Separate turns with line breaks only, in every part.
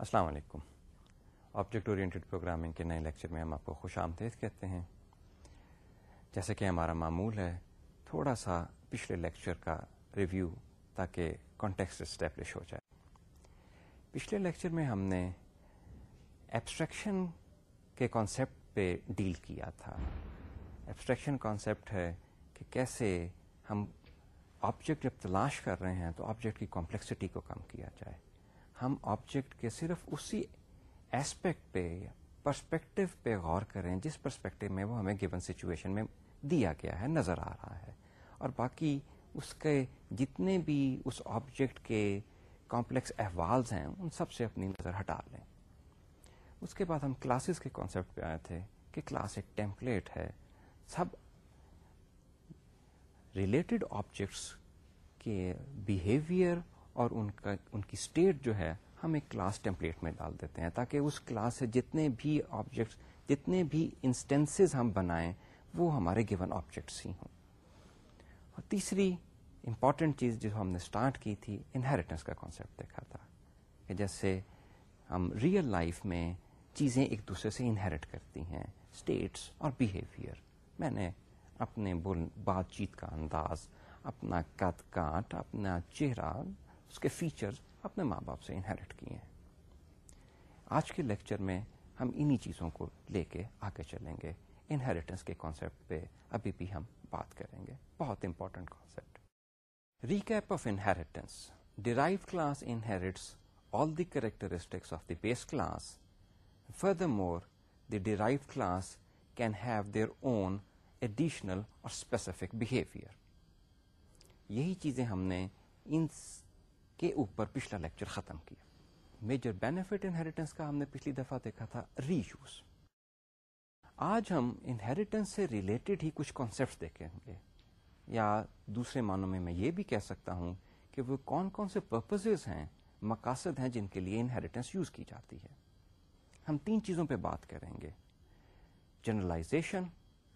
السلام علیکم۔ Object oriented programming کے نئے لیکچر میں ہم آپ کو خوش آمدید کہتے ہیں۔ جیسے کہ ہمارا معمول ہے، تھوڑا سا پچھلے لیکچر کا ریویو تاکہ کانٹیکس اسٹیبلش ہو جائے۔ پچھلے لیکچر میں ہم نے ایبسٹریکشن کے کانسیپٹ پہ ڈیل کیا تھا۔ ایبسٹریکشن کانسیپٹ ہے کہ کیسے ہم آبجیکٹ جب تلاش کر رہے ہیں تو آبجیکٹ کی کمپلیکسٹی کو کم کیا جائے۔ ہم آبجیکٹ کے صرف اسی ایسپیکٹ پہ پرسپیکٹو پہ غور کریں، جس پرسپیکٹو میں وہ ہمیں گیون سچویشن میں دیا گیا ہے، نظر آ رہا ہے۔ اور باقی اس کے جتنے بھی اس آبجیکٹ کے کمپلیکس احوالز ہیں، ان سب سے اپنی نظر ہٹا لیں۔ اس کے بعد ہم کلاسز کے کانسیپٹ پہ آئے تھے کہ کلاس ایک ٹیمپلیٹ ہے۔ سب ریلیٹڈ آبجیکٹس کے بیہیویئر اور ان کا، ان کی اسٹیٹ جو ہے، ہم ایک کلاس ٹیمپلیٹ میں ڈال دیتے ہیں تاکہ اس کلاس سے جتنے بھی آبجیکٹس جتنے بھی انسٹینسز ہم بنائیں، وہ ہمارے گیون آبجیکٹس ہی ہوں۔ اور تیسری امپورٹنٹ چیز جو ہم نے اسٹارٹ کی تھی انہیریٹنس کا کانسیپٹ دیکھا تھا کہ جیسے ہم ریئل لائف میں چیزیں ایک دوسرے سے انہیریٹ کرتی ہیں اسٹیٹس اور بیہیویئر میں نے اپنے بات چیت کا انداز، اپنا قد کاٹ اپنا چہرہ اس کے فیچرز اپنے ماں باپ سے انہیریٹ کیے ہیں۔ آج کے لیکچر میں ہم انہی چیزوں کو لے کے آگے چلیں گے۔ انہیریٹنس کے کانسیپٹ پہ ابھی بھی ہم بات کریں گے۔ بہت important concept recap of inheritance derive class inherits all the characteristics of the base class furthermore the derive class can have their own additional اور اسپیسیفک بہیویئر یہی چیزیں ہم نے ان کے اوپر پچھلا لیکچر ختم کیا۔ میجر بینیفٹ انہیریٹنس کا ہم نے پچھلی دفعہ دیکھا تھا ری یوز آج ہم انہیریٹنس سے ریلیٹڈ ہی کچھ کانسیپٹ دیکھیں گے۔ یا دوسرے معنوں میں میں یہ بھی کہہ سکتا ہوں کہ وہ کون کون سے پرپز ہیں، مقاصد ہیں جن کے لیے انہیریٹنس یوز کی جاتی ہے۔ ہم تین چیزوں پہ بات کریں گے۔ جنرلائزیشن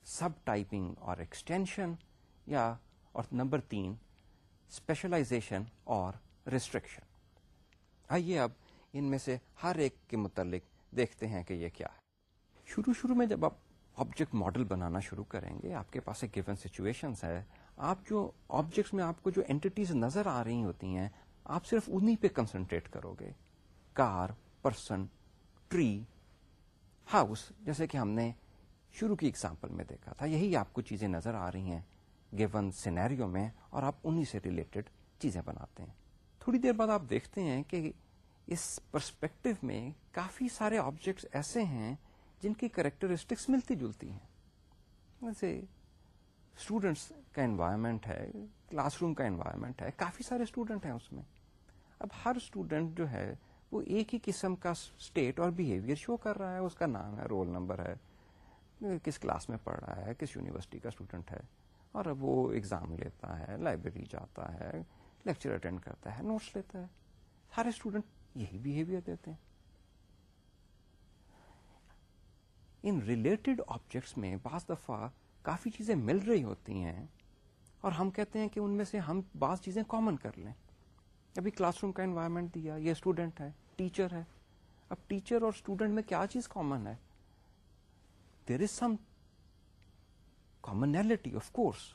سب ٹائپنگ اور ایکسٹینشن یا اور نمبر تین اسپیشلائزیشن اور ریسٹرکشن آئیے اب ان میں سے ہر ایک کے متعلق دیکھتے ہیں کہ یہ کیا ہے۔ شروع شروع میں جب آپ آبجیکٹ ماڈل بنانا شروع کریں گے، آپ کے پاس ایک گیون سچویشن ہے۔ آپ جو آبجیکٹس میں آپ کو جو اینٹیز نظر آ رہی ہوتی ہیں، آپ صرف انہیں پہ کنسنٹریٹ کرو گے کار پرسن ٹری ہاؤس جیسے کہ ہم نے شروع کی اگزامپل میں دیکھا تھا۔ یہی آپ کو چیزیں نظر آ رہی ہیں گیون سینیریو میں اور آپ انہیں سے ریلیٹڈ چیزیں بناتے ہیں۔ تھوڑی دیر بعد آپ دیکھتے ہیں کہ اس پرسپیکٹو میں کافی سارے آبجیکٹس ایسے ہیں جن کی کریکٹرسٹکس ملتی جلتی ہیں۔ جیسے اسٹوڈینٹس کا انوائرمنٹ ہے کلاس روم کا انوائرمنٹ ہے، کافی سارے اسٹوڈنٹ ہیں اس میں۔ اب ہر اسٹوڈنٹ جو ہے، وہ ایک ہی قسم کا اسٹیٹ اور بہیویئر شو کر رہا ہے۔ اس کا نام ہے رول نمبر ہے۔ کس کلاس میں پڑھ رہا ہے، کس یونیورسٹی کا اسٹوڈنٹ ہے۔ اور اب وہ ایگزام لیتا ہے لائبریری جاتا ہے۔ لیکچر اٹینڈ کرتا ہے نوٹس لیتا ہے۔ سارے اسٹوڈنٹ یہی بہیویئر دیتے ہیں۔ ان ریلیٹڈ آبجیکٹس میں بعض دفعہ کافی چیزیں مل رہی ہوتی ہیں اور ہم کہتے ہیں کہ ان میں سے ہم بعض چیزیں کامن کر لیں۔ ابھی کلاس روم کا انوائرمنٹ دیا، یہ اسٹوڈنٹ ہے ٹیچر ہے۔ اب ٹیچر اور اسٹوڈنٹ میں کیا چیز کامن ہے؟ There is some commonality of course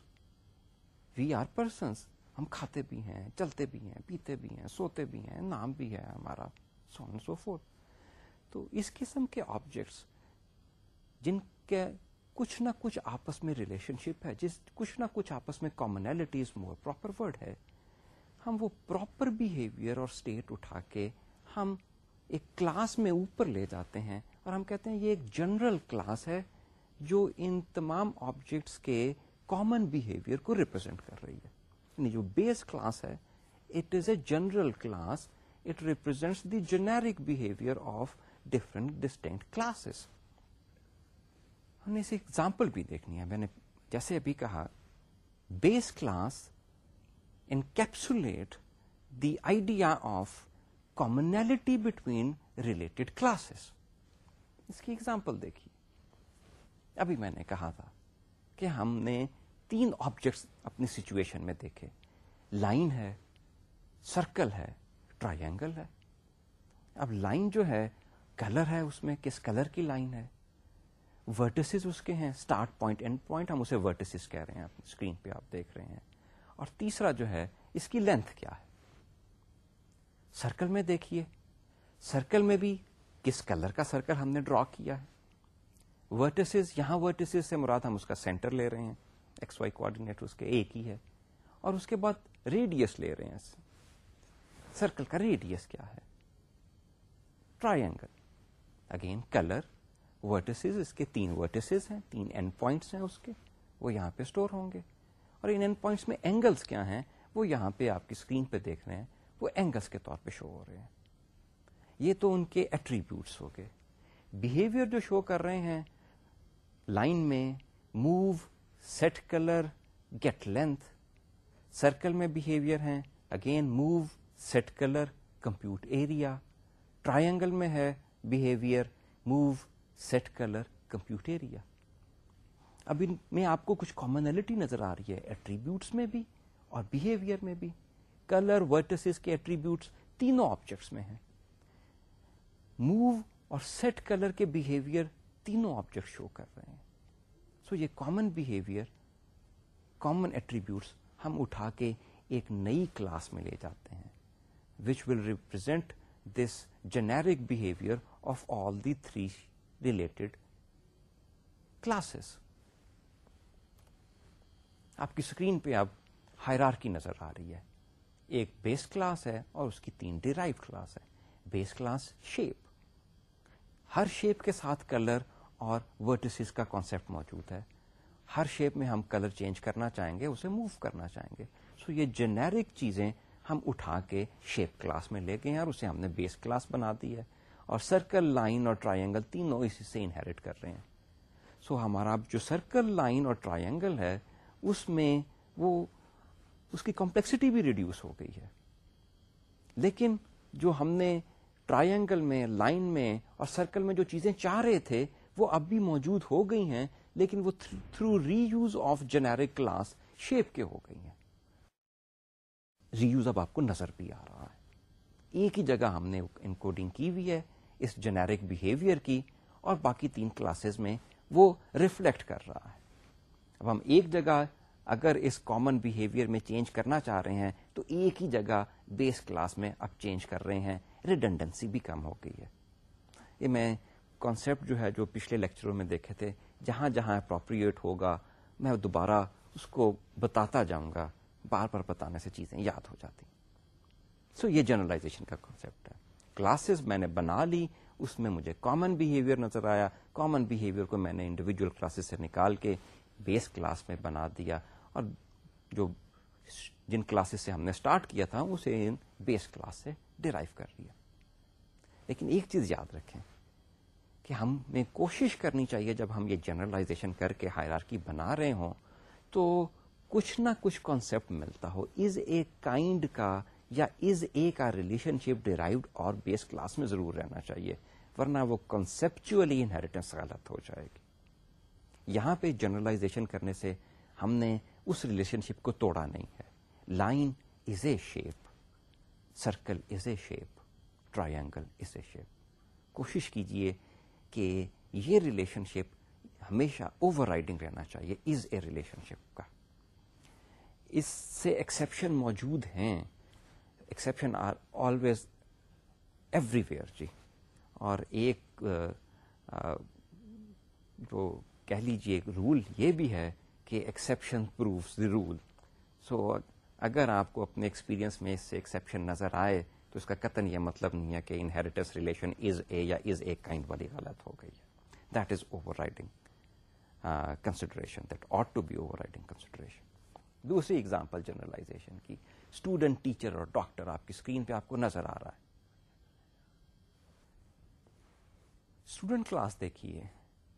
we are persons ہم کھاتے بھی ہیں، چلتے بھی ہیں، پیتے بھی ہیں، سوتے بھی ہیں، نام بھی ہے ہمارا سو سو فور تو اس قسم کے آبجیکٹس جن کے کچھ نہ کچھ آپس میں ریلیشن شپ ہے، جس کچھ نہ کچھ آپس میں کامنلٹیز مور پراپر ورڈ ہے، ہم وہ پراپر بہیویئر اور اسٹیٹ اٹھا کے ہم ایک کلاس میں اوپر لے جاتے ہیں اور ہم کہتے ہیں یہ ایک جنرل کلاس ہے جو ان تمام آبجیکٹس کے کامن بہیویئر کو ریپرزینٹ کر رہی ہے۔ یعنی جو بیس کلاس ہے it is a general class it represents the generic behaviour of different distinct classes ہم نے اسے ایگزامپل بھی دیکھنی ہے۔ میں نے جیسے ابھی کہا base class encapsulate the idea of commonality between related classes اس کی ایگزامپل دیکھیے ابھی میں نے کہا تھا کہ ہم نے تین آبجیکٹس اپنی سچویشن میں دیکھے۔ لائن ہے سرکل ہے ٹرائی اینگل ہے۔ اب لائن جو ہے کلر ہے اس میں، کس کلر کی لائن ہے؟ ورٹسز اس کے ہیں اسٹارٹ پوائنٹ اینڈ پوائنٹ ہم اسے ورٹسز کہہ رہے ہیں۔ اسکرین پہ آپ دیکھ رہے ہیں۔ اور تیسرا جو ہے، اس کی لینتھ کیا ہے؟ سرکل میں دیکھیے۔ سرکل میں بھی کس کلر کا سرکل ہم نے ڈرا کیا ہے؟ ورٹسز یہاں ورٹسز سے مراد ہم اس کا سینٹر لے رہے ہیں۔ ایکس وائی کوآڈینیٹر اس کے ایک ہی ہے۔ اور اس کے بعد ریڈیس لے رہے ہیں سرکل کا ریڈیس کیا ہے؟ ٹرائنگل اگین کلر ورٹسز اس کے تین ورٹسز ہیں، تین اینڈ پوائنٹس ہیں اس کے۔ وہ یہاں پہ اسٹور ہوں گے۔ اور ان اینڈ پوائنٹس میں اینگلس کیا ہیں؟ وہ یہاں پہ آپ کی اسکرین پہ دیکھ رہے ہیں۔ وہ اینگلس کے طور پہ شو ہو رہے ہیں۔ یہ تو ان کے ایٹریبیوٹس ہو گئے۔ بہیویئر جو شو کر رہے ہیں لائن میں move set colour get length circle میں بہیویئر ہیں. Again move set colour compute area triangle میں ہے behaviour move set colour compute area اب ان میں آپ کو کچھ کامنلٹی نظر آ رہی ہے ایٹریبیوٹس میں بھی اور بہیویئر میں بھی. کلر ورٹسز کے ایٹریبیوٹس تینوں آبجیکٹس میں ہیں. موو اور سیٹ کلر کے بہیویئر تینوں آبجیکٹ شو کر رہے ہیں. سو یہ کامن بہیویئر کامن ایٹریبیوٹس ہم اٹھا کے ایک نئی کلاس میں لے جاتے ہیں which will represent this generic behaviour of all the three related classes آپ کی اسکرین پہ اب ہائرار کی نظر آ رہی ہے. ایک بیس کلاس ہے اور اس کی تین ڈیرائیو کلاس ہے. بیس کلاس شیپ ہر شیپ کے ساتھ کلر اور ورٹسز کا کانسیپٹ موجود ہے۔ ہر شیپ میں ہم کلر چینج کرنا چاہیں گے، اسے موو کرنا چاہیں گے۔ سو so یہ جنیرک چیزیں ہم اٹھا کے شیپ کلاس میں لے گئے ہیں اور اسے ہم نے بیس کلاس بنا دی ہے۔ اور سرکل لائن اور ٹرائنگل تینوں اسی سے انہیریٹ کر رہے ہیں۔ سو so ہمارا جو سرکل لائن اور ٹرائنگل ہے، اس میں وہ، اس کی کمپلیکسٹی بھی ریڈیوس ہو گئی ہے۔ لیکن جو ہم نے ٹرائنگل میں لائن میں اور سرکل میں جو چیزیں چاہ رہے تھے وہ اب بھی موجود ہو گئی ہیں، لیکن وہ through reuse of generic class shape کے ہو گئی ہیں۔ ری یوز اب آپ کو نظر بھی آ رہا ہے۔ ایک ہی جگہ ہم نے انکوڈنگ کی ہوئی ہے، اس جنیرک بہیویئر کی، اور باقی تین کلاسز میں وہ ریفلیکٹ کر رہا ہے۔ اب ہم ایک جگہ اگر اس کامن بہیویئر میں چینج کرنا چاہ رہے ہیں، تو ایک ہی جگہ بیس کلاس میں اب چینج کر رہے ہیں۔ ریڈنڈنسی بھی کم ہو گئی ہے۔ یہ میں کانسیپٹ جو ہے جو پچھلے لیکچروں میں دیکھے تھے جہاں جہاں اپروپریٹ ہوگا میں دوبارہ اس کو بتاتا جاؤں گا بار بار بتانے سے چیزیں یاد ہو جاتی۔ سو so, یہ جنرلائزیشن کا کانسیپٹ ہے۔ کلاسز میں نے بنا لی اس میں مجھے کامن بہیویئر نظر آیا۔ کامن بہیویئر کو میں نے انڈیویجل کلاسز سے نکال کے بیس کلاس میں بنا دیا۔ اور جو جن کلاسز سے ہم نے اسٹارٹ کیا تھا اسے ان بیس کلاس سے ڈرائیو کر لیا لیکن ایک چیز یاد رکھیں کہ ہمیں کوشش کرنی چاہیے جب ہم یہ جنرلائزیشن کر کے ہائر کی بنا رہے ہوں، تو کچھ نہ کچھ کانسیپٹ ملتا ہو۔ از اے کائنڈ کا یا از اے کا ریلیشن شپ ڈیرائیوڈ اور بیس کلاس میں ضرور رہنا چاہیے، ورنہ وہ کنسپچلی انہیریٹنس غلط ہو جائے گی۔ یہاں پہ جنرلائزیشن کرنے سے ہم نے اس ریلیشن شپ کو توڑا نہیں ہے۔ Line is a shape circle is a shape triangle is a shape کوشش کیجیے کہ یہ ریلیشن شپ ہمیشہ اوور رائڈنگ رہنا چاہیے، از اے ریلیشن شپ کا۔ اس سے ایکسپشن موجود ہیں۔ Exception are always everywhere جی۔ اور ایک جو کہہ لیجیے رول یہ بھی ہے کہ exception proves the rule. So اگر آپ کو اپنے ایکسپیرینس میں اس سے ایکسیپشن نظر آئے تو اس کا قطن یہ مطلب نہیں ہے کہ انہیریٹنس ریلیشن از اے یا از اے کائنڈ والی غلط ہو گئی ہے۔ That is overriding consideration that ought to be overriding consideration دوسری اگزامپل جنرلائزیشن کی اسٹوڈنٹ ٹیچر اور ڈاکٹر آپ کی اسکرین پہ آپ کو نظر آ رہا ہے۔ اسٹوڈنٹ کلاس دیکھیے،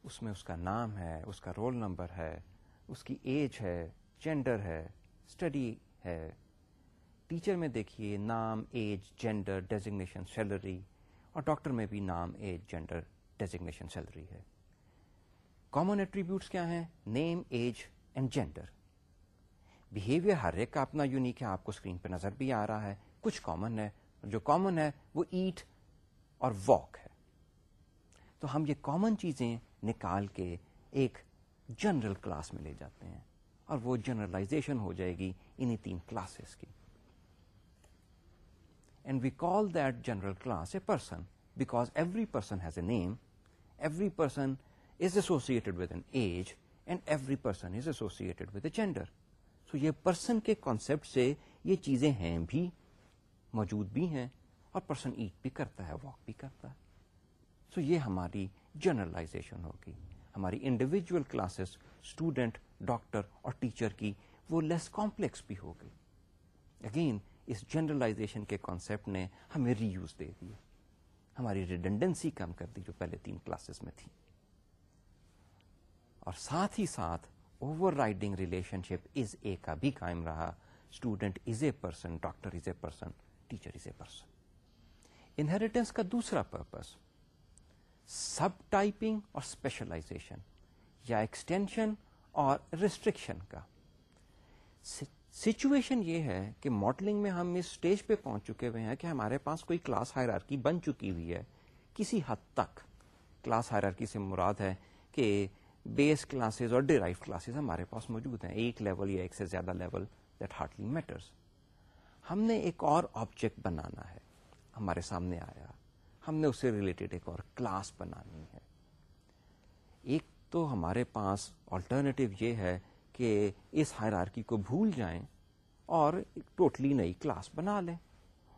اس میں اس کا نام ہے، اس کا رول نمبر ہے، اس کی ایج ہے جینڈر ہے اسٹڈی ہے۔ ٹیچر میں دیکھیے نام، ایج، جینڈر، ڈیزگنیشن، سیلری، اور ڈاکٹر میں بھی نام، ایج، جینڈر، ڈیزگنیشن، سیلری ہے۔ کامن ایٹریبیوٹس کیا ہیں؟ Name age and gender behaviour ہر ایک کا اپنا یونیک ہے، آپ کو اسکرین پہ نظر بھی آ رہا ہے۔ کچھ کامن ہے، جو کامن ہے، وہ ایٹ اور واک ہے۔ تو ہم یہ کامن چیزیں نکال کے ایک جنرل کلاس میں لے جاتے ہیں، اور وہ جنرلائزیشن ہو جائے گی انہیں تین کلاسز کی۔ And we call that general class a person because every person has a name every person is associated with an age and every person is associated with a gender so یہ person کے concept سے یہ چیزیں ہیں بھی، موجود بھی ہیں، اور پرسن ایٹ بھی کرتا ہے واک بھی کرتا ہے. سو یہ ہماری جنرلائزیشن ہوگی. ہماری انڈیویجل کلاسز اسٹوڈنٹ ڈاکٹر اور ٹیچر کی وہ لیس کمپلیکس بھی ہوگی. اگین اس جنرلائزیشن کے کانسیپٹ نے ہمیں ری یوز دے دی ہماری ریڈنڈنسی کم کر دی جو پہلے تین کلاسز میں تھی۔ اور ساتھ ہی ساتھ overriding relationship is a کا بھی قائم رہا۔ Student is a person doctor is a person teacher is a person inheritance کا دوسرا پرپز سب ٹائپنگ اور اسپیشلائزیشن یا ایکسٹینشن اور ریسٹرکشن کا۔ سچویشن یہ ہے کہ ماڈلنگ میں ہم اس اسٹیج پہ پہنچ چکے ہوئے ہیں کہ ہمارے پاس کوئی کلاس ہائرارکی بن چکی ہوئی ہے۔ کسی حد تک کلاس ہائرارکی سے مراد ہے کہ بیس کلاسز اور ڈیرائیو کلاسز ہمارے پاس موجود ہیں۔ ایک لیول یا ایک سے زیادہ لیول دیٹ ہارڈلی میٹرس ہم نے ایک اور آبجیکٹ بنانا ہے۔ ہمارے سامنے آیا۔ ہم نے اس سے ریلیٹڈ ایک اور کلاس بنانی ہے۔ ایک تو ہمارے پاس آلٹرنیٹو یہ ہے کہ اس ہائرارکی کو بھول جائیں اور ٹوٹلی نئی کلاس بنا لیں۔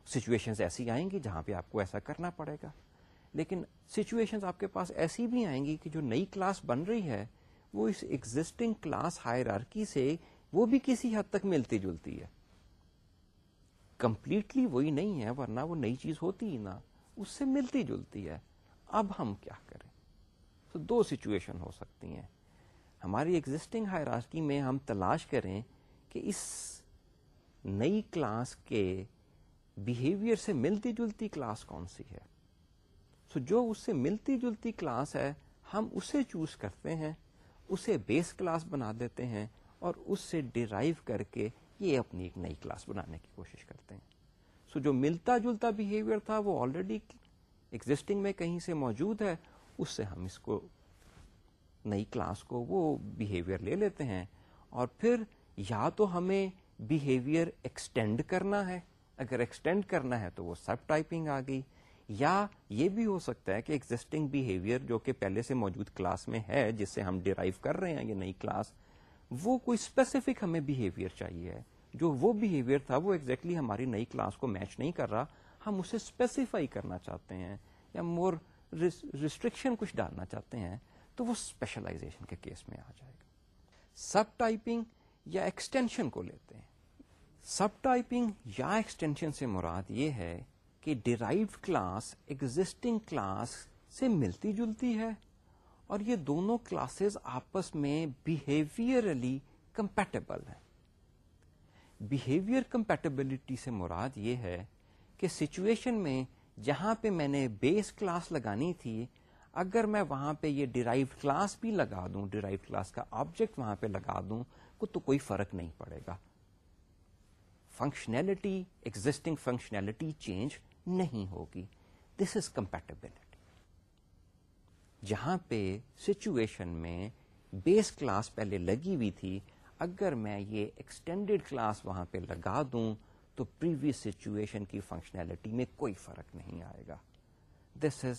سچویشن ایسی آئیں گی جہاں پہ آپ کو ایسا کرنا پڑے گا۔ لیکن سچویشن آپ کے پاس ایسی بھی آئیں گی کہ جو نئی کلاس بن رہی ہے، وہ اس ایگزٹنگ کلاس ہائرارکی سے وہ بھی کسی حد تک ملتی جلتی ہے۔ کمپلیٹلی وہی نہیں ہے، ورنہ وہ نئی چیز ہوتی ہی نہ، اس سے ملتی جلتی ہے۔ اب ہم کیا کریں؟ تو دو سچویشن ہو سکتی ہیں۔ ہماری ایگزٹنگ ہائرارکی میں ہم تلاش کریں کہ اس نئی کلاس کے بہیویئر سے ملتی جلتی کلاس کون سی ہے۔ سو so جو اس سے ملتی جلتی کلاس ہے، ہم اسے چوز کرتے ہیں، اسے بیس کلاس بنا دیتے ہیں اور اس سے ڈیرائیو کر کے یہ اپنی ایک نئی کلاس بنانے کی کوشش کرتے ہیں۔ سو so جو ملتا جلتا بہیویئر تھا، وہ آلریڈی ایگزٹنگ میں کہیں سے موجود ہے، اس سے ہم اس کو نئی کلاس کو وہ بہیویئر لے لیتے ہیں اور پھر یا تو ہمیں بہیویئر ایکسٹینڈ کرنا ہے۔ اگر ایکسٹینڈ کرنا ہے تو وہ سب ٹائپنگ آ گئی۔ یا یہ بھی ہو سکتا ہے کہ ایگزٹنگ بہیویئر جو کہ پہلے سے موجود کلاس میں ہے، جس سے ہم ڈیرائیو کر رہے ہیں یہ نئی کلاس، وہ کوئی اسپیسیفک ہمیں بہیویئر چاہیے۔ جو وہ بہیویئر تھا، وہ ایگزیکٹلی exactly ہماری نئی کلاس کو میچ نہیں کر رہا۔ ہم اسے اسپیسیفائی کرنا چاہتے ہیں یا مور ریسٹرکشن کچھ ڈالنا چاہتے ہیں۔ تو وہ اسپیشلائزیشن کے کیس میں آ جائے گا۔ سب ٹائپنگ یا ایکسٹینشن کو لیتے ہیں۔ سب ٹائپنگ یا ایکسٹینشن سے مراد یہ ہے کہ ڈیرائیو کلاس ایگزٹنگ کلاس سے ملتی جلتی ہے اور یہ دونوں کلاسز آپس میں بہیویئرلی کمپیٹیبل ہیں۔ بہیویئر کمپیٹیبلٹی سے مراد یہ ہے کہ سچویشن میں جہاں پہ میں نے بیس کلاس لگانی تھی اگر میں وہاں پہ یہ ڈیرائیو کلاس بھی لگا دوں ڈیرائیو کلاس کا آبجیکٹ وہاں پہ لگا دوں تو کوئی فرق نہیں پڑے گا۔ فنکشنلٹی ایگزٹنگ فنکشنلٹی چینج نہیں ہوگی۔ دس از کمپیٹیبلٹی جہاں پہ سچویشن میں بیس کلاس پہلے لگی ہوئی تھی، اگر میں یہ ایکسٹینڈیڈ کلاس وہاں پہ لگا دوں، تو پریویس سچویشن کی فنکشنلٹی میں کوئی فرق نہیں آئے گا۔ دس از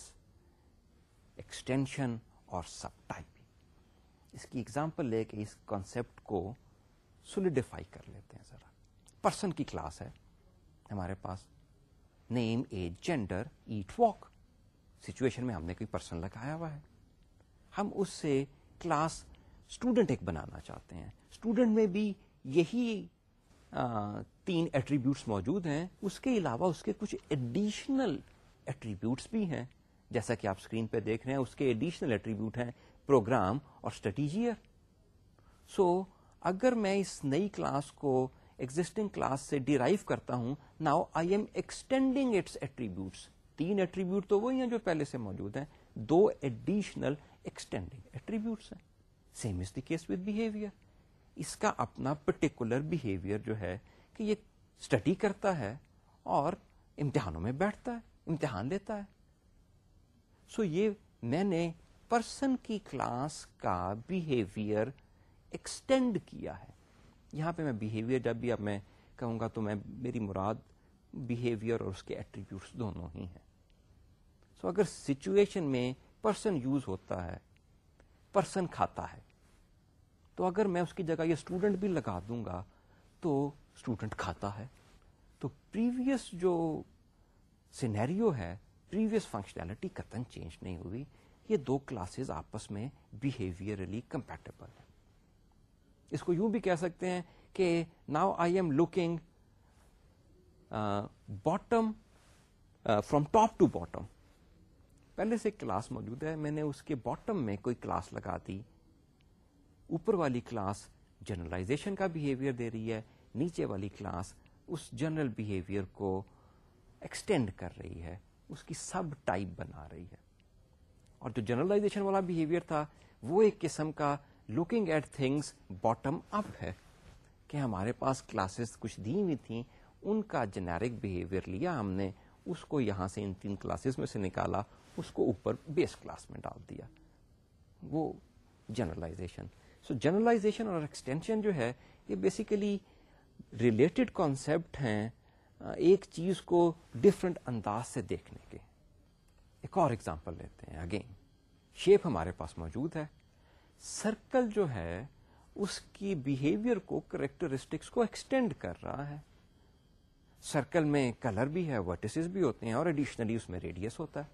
ایکسٹینشن اور سب ٹائپنگ اس کی ایگزامپل لے کے اس کانسیپٹ کو سولیڈیفائی کر لیتے ہیں ذرا۔ پرسن کی کلاس ہے۔ ہمارے پاس name a gender eat walk situation میں ہم نے کوئی پرسن لگایا ہوا ہے۔ ہم اس سے کلاس اسٹوڈنٹ ایک بنانا چاہتے ہیں۔ اسٹوڈنٹ میں بھی یہی تین ایٹریبیوٹس موجود ہیں۔ اس کے علاوہ اس کے کچھ ایڈیشنل ایٹریبیوٹس بھی ہیں۔ جیسا کہ آپ اسکرین پہ دیکھ رہے ہیں، اس کے ایڈیشنل ایٹریبیوٹ ہیں پروگرام اور اسٹریٹیجیئر سو اگر میں اس نئی کلاس کو ایگزٹنگ کلاس سے ڈیرائیو کرتا ہوں now I am extending its attributes تین ایٹریبیوٹ تو وہی ہیں جو پہلے سے موجود ہیں، دو ایڈیشنل ایکسٹینڈنگ ایٹریبیوٹس ہیں. Same is the case with behaviour اس کا اپنا پرٹیکولر بہیویئر جو ہے کہ یہ اسٹڈی کرتا ہے اور امتحانوں میں بیٹھتا ہے، امتحان لیتا ہے. سو یہ میں نے پرسن کی کلاس کا بہیویئر ایکسٹینڈ کیا ہے۔ یہاں پہ میں بہیویئر جب بھی اب میں کہوں گا تو میں میری مراد بہیویئر اور اس کے ایٹریبیوٹس دونوں ہی ہیں۔ سو so اگر سچویشن میں پرسن یوز ہوتا ہے پرسن کھاتا ہے، تو اگر میں اس کی جگہ یہ اسٹوڈنٹ بھی لگا دوں گا تو اسٹوڈنٹ کھاتا ہے۔ تو پریویس جو سینیریو ہے پریویس فنکشنلٹی قطن چینج نہیں ہوئی یہ دو کلاسز آپس میں بہیویئرلی کمپیٹیبل ہے اس کو یوں بھی کہہ سکتے ہیں کہ now I am looking bottom from top to bottom پہلے سے کلاس موجود ہے، میں نے اس کے باٹم میں کوئی کلاس لگا دی۔ اوپر والی کلاس جنرلائزیشن کا بہیویئر دے رہی ہے، نیچے والی کلاس اس جنرل بہیویئر کو ایکسٹینڈ کر رہی ہے۔ اس کی سب ٹائپ بنا رہی ہے۔ اور جو جنرلائزیشن والا بہیویئر تھا، وہ ایک قسم کا looking at things bottom up ہے کہ ہمارے پاس کلاسز کچھ دی ہوئی تھیں، ان کا جنیرک بہیویئر لیا ہم نے، اس کو یہاں سے ان تین کلاسز میں سے نکالا، اس کو اوپر بیس کلاس میں ڈال دیا۔ وہ جنرلائزیشن سو جنرلائزیشن اور ایکسٹینشن جو ہے، یہ بیسیکلی ریلیٹڈ کانسیپٹ ہیں ایک چیز کو ڈفرنٹ انداز سے دیکھنے کے۔ ایک اور ایگزامپل لیتے ہیں۔ اگین شیپ ہمارے پاس موجود ہے۔ سرکل جو ہے اس کی بہیویئر کو کریکٹرسٹکس کو ایکسٹینڈ کر رہا ہے۔ سرکل میں کلر بھی ہے ورٹیسز بھی ہوتے ہیں اور ایڈیشنلی اس میں ریڈیس ہوتا ہے۔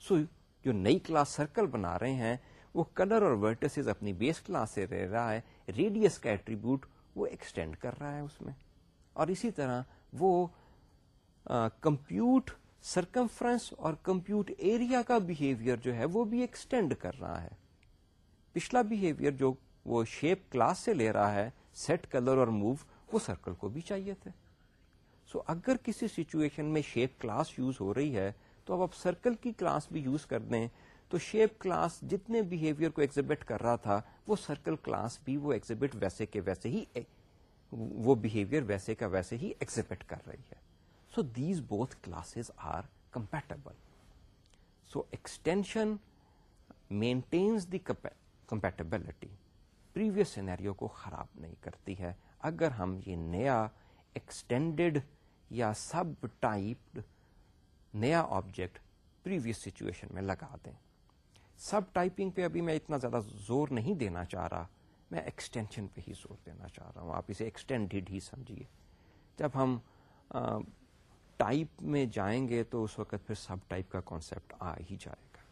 سو so, جو نئی کلاس سرکل بنا رہے ہیں وہ کلر اور ورٹیسز اپنی بیس کلاس سے رہ رہا ہے۔ ریڈیس کا ایٹریبیوٹ وہ ایکسٹینڈ کر رہا ہے اس میں۔ اور اسی طرح وہ کمپیوٹ سرکمفرنس اور کمپیوٹ ایریا کا بہیویئر جو ہے وہ بھی ایکسٹینڈ کر رہا ہے۔ پچھلا بہیویئر جو وہ شیپ کلاس سے لے رہا ہے سیٹ کلر اور موو وہ سرکل کو بھی چاہیے تھے۔ سو so, اگر کسی سچویشن میں شیپ کلاس یوز ہو رہی ہے تو اب آپ سرکل کی کلاس بھی یوز کر دیں۔ تو شیپ کلاس جتنے بہیویئر کو ایگزیبٹ کر رہا تھا وہ سرکل کلاس بھی وہ ایگزیبٹ ویسے کے ویسے ہی وہ بہیویئر ویسے کا ویسے ہی ایگزیبٹ کر رہی ہے۔ So these both classes are compatible so extension maintains the compatibility previous scenario کو خراب نہیں کرتی ہے۔ اگر ہم یہ نیا ایکسٹینڈیڈ یا سب ٹائپ نیا آبجیکٹ پریویس سچویشن میں لگا دیں۔ سب ٹائپنگ پہ ابھی میں اتنا زیادہ زور نہیں دینا چاہ رہا۔ میں ایکسٹینشن پہ ہی زور دینا چاہ رہا ہوں۔ آپ اسے ایکسٹینڈیڈ ہی سمجھیے۔ جب ہم ٹائپ میں جائیں گے تو اس وقت پھر سب ٹائپ کا کانسیپٹ آ ہی جائے گا۔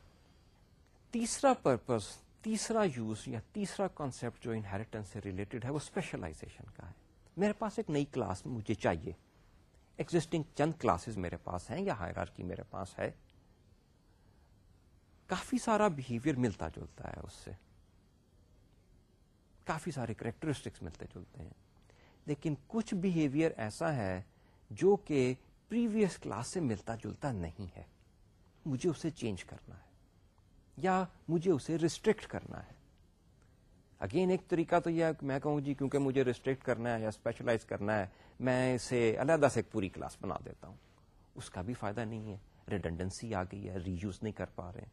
تیسرا پرپز تیسرا یوز یا تیسرا کانسیپٹ جو انہیریٹنس سے ریلیٹڈ ہے، وہ اسپیشلائزیشن کا ہے۔ میرے پاس ایک نئی کلاس مجھے چاہیے۔ ایگزٹنگ چند کلاسز میرے پاس ہیں یا ہائر میرے پاس ہے۔ کافی سارا بہیویئر ملتا جلتا ہے اس سے۔ کافی سارے کریکٹرسٹکس ملتے جلتے ہیں۔ لیکن کچھ بہیویئر ایسا ہے جو کہ پریویس کلاس سے ملتا جلتا نہیں ہے۔ مجھے اسے چینج کرنا ہے۔ یا مجھے اسے ریسٹرکٹ کرنا ہے۔ اگین ایک طریقہ تو یہ میں کہوں جی کیونکہ مجھے ریسٹرکٹ کرنا ہے یا اسپیشلائز کرنا ہے میں اسے علیحدہ سے ایک پوری کلاس بنا دیتا ہوں۔ اس کا بھی فائدہ نہیں ہے۔ ریڈنڈنسی آ گئی ہے ری یوز نہیں کر پا رہے۔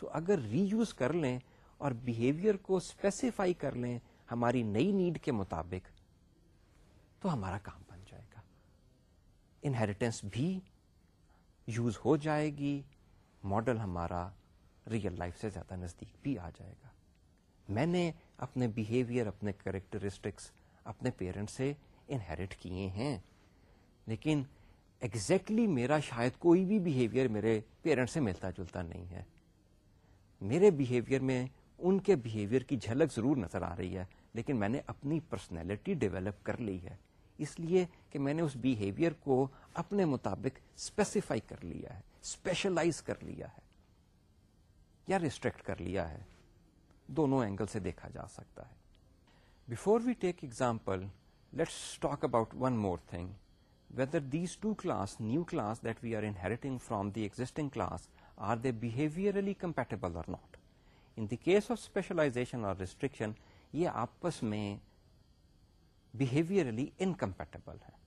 سو so, اگر ری یوز کر لیں اور بہیویئر کو اسپیسیفائی کر لیں ہماری نئی نیڈ کے مطابق تو ہمارا کام بن جائے گا۔ انہیریٹینس بھی یوز ہو جائے گی۔ ماڈل ہمارا ریئل لائف سے زیادہ نزدیک بھی آ جائے گا۔ میں نے اپنے بہیویئر اپنے کریکٹرسٹکس اپنے پیرنٹ سے انہیریٹ کیے ہیں، لیکن ایگزیکٹلی exactly میرا شاید کوئی بھی بہیویئر میرے پیرنٹ سے ملتا جلتا نہیں ہے۔ میرے بہیویئر میں ان کے بہیویئر کی جھلک ضرور نظر آ رہی ہے۔ لیکن میں نے اپنی پرسنالٹی ڈیولپ کر لی ہے۔ اس لیے کہ میں نے اس بہیویئر کو اپنے مطابق اسپیسیفائی کر لیا ہے اسپیشلائز کر لیا ہے یا ریسٹرکٹ کر لیا ہے۔ دونوں اینگل سے دیکھا جا سکتا ہے۔ Before we take example let's talk about one more thing whether these two class new class that we are inheriting from the existing class are they behaviourally compatible اور not in the case of specialisation اور restriction یہ آپس میں behaviourally incompatible ہے۔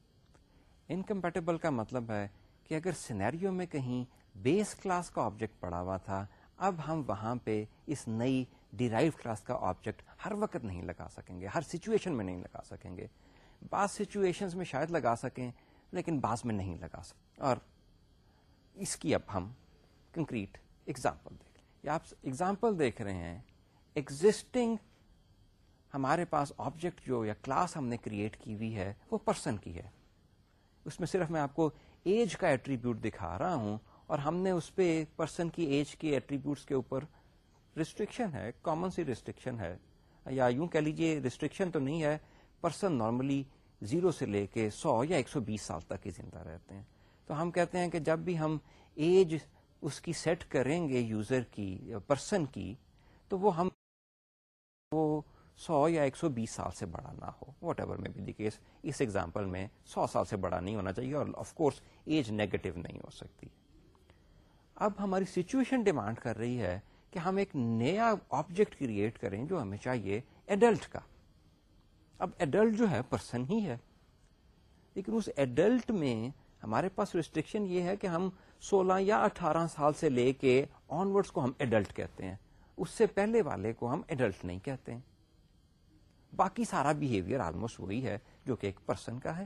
Incompatible کا مطلب ہے کہ اگر سینیریو میں کہیں بیس کلاس کا آبجیکٹ پڑا ہوا تھا، اب ہم وہاں پہ اس نئی ڈیرائیو کلاس کا آبجیکٹ ہر وقت نہیں لگا سکیں گے، ہر سچویشن میں نہیں لگا سکیں گے۔ بعض سچویشن میں شاید لگا سکیں، لیکن بعض میں نہیں لگا سکیں۔ اور اس کی اب ہم کنکریٹ ایگزامپل دیکھ لیں آپ ایگزامپل دیکھ رہے ہیں ایگزٹنگ ہمارے پاس آبجیکٹ جو یا کلاس ہم نے کریٹ کی ہوئی ہے، وہ پرسن کی ہے۔ اس میں صرف میں آپ کو ایج کا ایٹریبیوٹ دکھا رہا ہوں اور ہم نے اس پہ پرسن کی ایج کے ایٹریبیوٹس کے اوپر ریسٹرکشن ہے کامن سی ریسٹرکشن ہے۔ یا یوں کہہ لیجیے ریسٹرکشن تو نہیں ہے پرسن نارملی زیرو سے لے کے سو یا ایک سو بیس سال تک ہی زندہ رہتے ہیں۔ تو ہم کہتے ہیں کہ جب بھی ہم ایج اس کی سیٹ کریں گے یوزر کی پرسن کی، تو وہ ہم سو یا ایک سو بیس سال سے بڑا نہ ہو واٹ ایور میں بھی کیس اس ایگزامپل میں سو سال سے بڑا نہیں ہونا چاہیے اور آف کورس ایج نیگیٹو نہیں ہو سکتی۔ اب ہماری سچویشن ڈیمانڈ کر رہی ہے کہ ہم ایک نیا آبجیکٹ کریٹ کریں جو ہمیں چاہیے ایڈلٹ کا۔ اب ایڈلٹ جو ہے پرسن ہی ہے۔ لیکن اس ایڈلٹ میں ہمارے پاس ریسٹرکشن یہ ہے کہ ہم سولہ یا اٹھارہ سال سے لے کے آنورڈس کو ہم ایڈلٹ کہتے ہیں۔ اس سے پہلے والے کو ہم ایڈلٹ نہیں کہتے ہیں۔ باقی سارا بہیویئر آلموسٹ وہی ہے جو کہ ایک پرسن کا ہے۔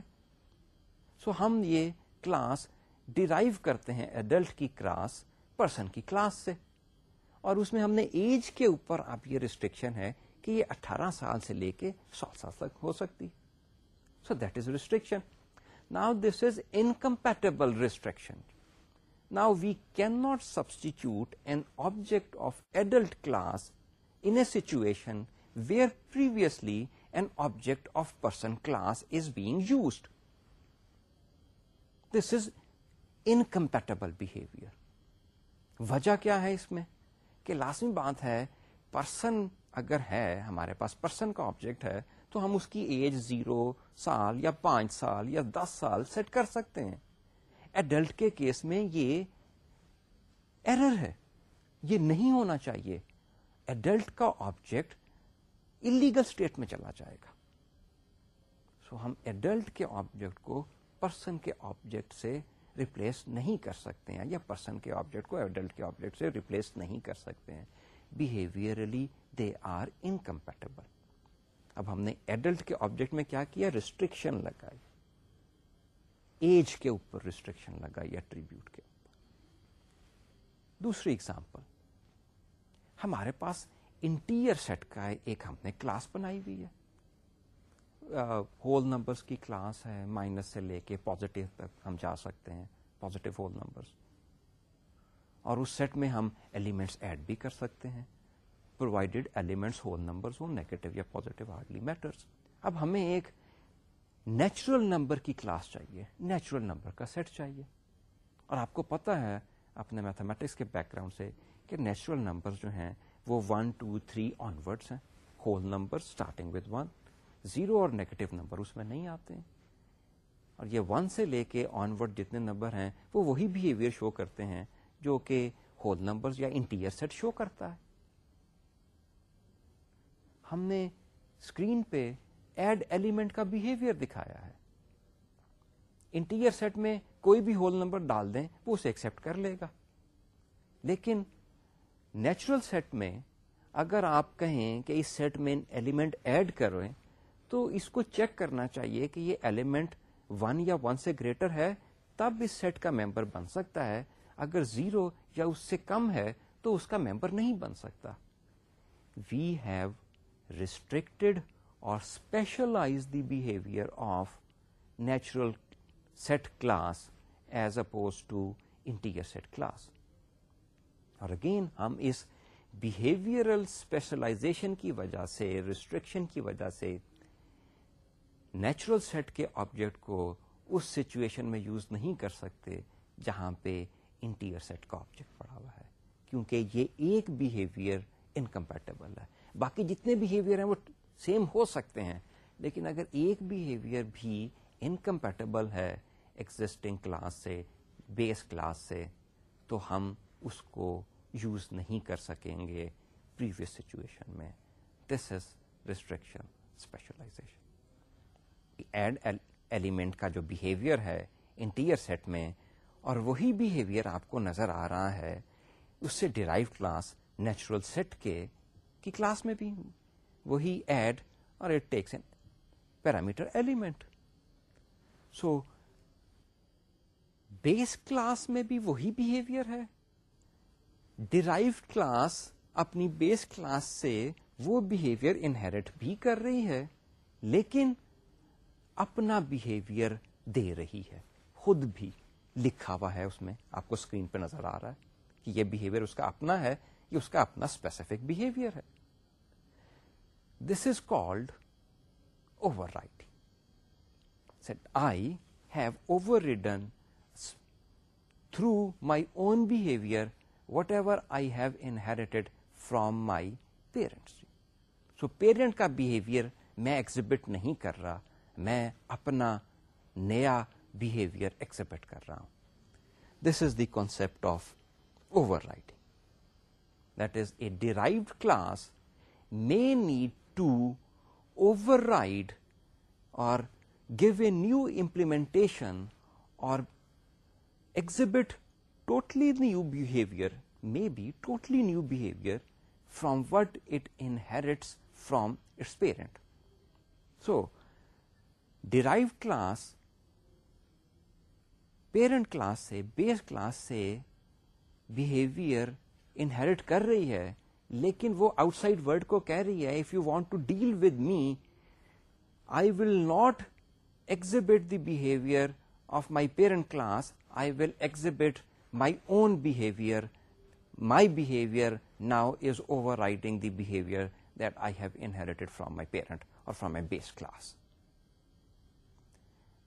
سو so ہم یہ کلاس ڈیرائیو کرتے ہیں ایڈلٹ کی کلاس پرسن کی کلاس سے۔ اور اس میں ہم نے ایج کے اوپر اب یہ ریسٹرکشن ہے کہ یہ اٹھارہ سال سے لے کے سو سال تک ہو سکتی۔ So that is restriction now this is incompatible restriction now we cannot substitute an object of adult class in a situation where previously an object of person class is being used this is incompatible behaviour وجہ کیا ہے اس میں کہ لازمی بات ہے person اگر ہے ہمارے پاس پرسن کا آبجیکٹ ہے، تو ہم اس کی ایج زیرو سال یا پانچ سال یا دس سال سیٹ کر سکتے ہیں. ایڈلٹ کے کیس میں یہ ایرر ہے. یہ نہیں ہونا چاہیے. ایڈلٹ کا آبجیکٹ انلیگل اسٹیٹ میں چلا جائے گا۔ سو so, ہم ایڈلٹ کے آبجیکٹ کو پرسن کے آبجیکٹ سے ریپلیس نہیں کر سکتے ہیں یا پرسن کے آبجیکٹ کو ایڈلٹ کے آبجیکٹ سے ریپلیس نہیں کر سکتے ہیں۔ بہیویئرلی دے آر انکمپیٹیبل اب ہم نے ایڈلٹ کے آبجیکٹ میں کیا کیا؟ ریسٹرکشن لگائی۔ ایج کے اوپر ریسٹرکشن لگائی ایٹریبیوٹ کے اوپر۔ دوسری اگزامپل ہمارے پاس انٹیریئر سیٹ کا ایک ہم نے کلاس بنائی ہوئی ہے۔ ہول نمبرس کی کلاس ہے مائنس سے لے کے پازیٹو تک ہم جا سکتے ہیں پازیٹو ہول نمبرس اور اس سیٹ میں ہم ایلیمنٹس ایڈ بھی کر سکتے ہیں۔ پرووائڈیڈ ایلیمنٹس ہول نمبر ہو نیگیٹو یا پازیٹو ہارڈلی میٹرس اب ہمیں ایک نیچرل نمبر کی کلاس چاہیے نیچرل نمبر کا سیٹ چاہیے۔ اور آپ کو پتا ہے، اپنے میتھمیٹکس کے بیک گراؤنڈ سے، کہ نیچرل نمبر جو ہیں وہ ون ٹو تھری آنورڈس ہیں۔ Whole number starting with one zero اور نیگیٹو نمبر اس میں نہیں آتے ہیں۔ اور یہ ون سے لے کے آن ورڈ جتنے نمبر ہیں، وہ وہی بہیویئر شو کرتے ہیں جو کہ ہول نمبر یا انٹیریئر سیٹ شو کرتا ہے۔ ہم نے اسکرین پہ ایڈ ایلیمنٹ کا بہیویئر دکھایا ہے۔ انٹیریئر سیٹ میں کوئی بھی ہول نمبر ڈال دیں، وہ اسے ایکسپٹ کر لے گا۔ لیکن نیچرل سیٹ میں اگر آپ کہیں کہ اس سیٹ میں ایلیمنٹ ایڈ کریں، تو اس کو چیک کرنا چاہیے کہ یہ ایلیمنٹ ون یا ون سے گریٹر ہے، تب اس سیٹ کا ممبر بن سکتا ہے۔ اگر زیرو یا اس سے کم ہے، تو اس کا ممبر نہیں بن سکتا۔ وی ہیو ریسٹرکٹیڈ اور specialise the behaviour of natural set class as oppose to integer set class اور اگین ہم اس بہیویئرل اسپیشلائزیشن کی وجہ سے ریسٹرکشن کی وجہ سے نیچرل سیٹ کے آبجیکٹ کو اس سچویشن میں یوز نہیں کر سکتے جہاں پہ انٹیریئر سیٹ کا آبجیکٹ پڑا ہوا ہے، کیونکہ یہ ایک بہیویئر انکمپیٹیبل ہے۔ باقی جتنے بہیویئر ہیں وہ سیم ہو سکتے ہیں، لیکن اگر ایک بہیویئر بھی انکمپیٹیبل ہے ایگزٹنگ کلاس سے بیس کلاس سے، تو ہم اس کو یوز نہیں کر سکیں گے پریویس سچویشن میں۔ This is restriction specialisation add element کا جو بہیویئر ہے انٹیریئر سیٹ میں، اور وہی بہیویئر آپ کو نظر آ رہا ہے، اس سے ڈیرائیو کلاس نیچرل سیٹ کے، کی کلاس میں بھی۔ وہی ایڈ اور it takes an parameter element so base class میں بھی وہی بہیویئر ہے۔ ڈیرائیو کلاس اپنی بیس کلاس سے وہ بہیویئر انہیریٹ بھی کر رہی ہے، لیکن اپنا بہیویئر دے رہی ہے۔ خود بھی لکھا ہوا ہے اس میں۔ آپ کو اسکرین پہ نظر آ رہا ہے کہ یہ بہیویئر اس کا اپنا ہے، یہ اس کا اپنا اسپیسیفک بہیویئر ہے۔ This is called overwriting set I have overridden through my own behaviour whatever I have inherited from my parents so parent کا بہیویئر میں ایگزبٹ نہیں کر رہا، میں اپنا نیا بہیویئر ایکسپٹ کر رہا ہوں۔ This is the concept of overwriting that is a derived class may need to override اور گیو اے نیو امپلیمنٹیشن اور exhibit totally new behaviour may be totally new behaviour from what it inherits from its parent so derive class parent class سے base class سے behaviour inherit کر رہی ہے لیکن وہ out side word کو کہہ رہی ہے if you want to deal with me I will not exhibit the behaviour of my parent class I will exhibit my own behaviour my behaviour now is overriding the behaviour that I have inherited from my parent اور from my base class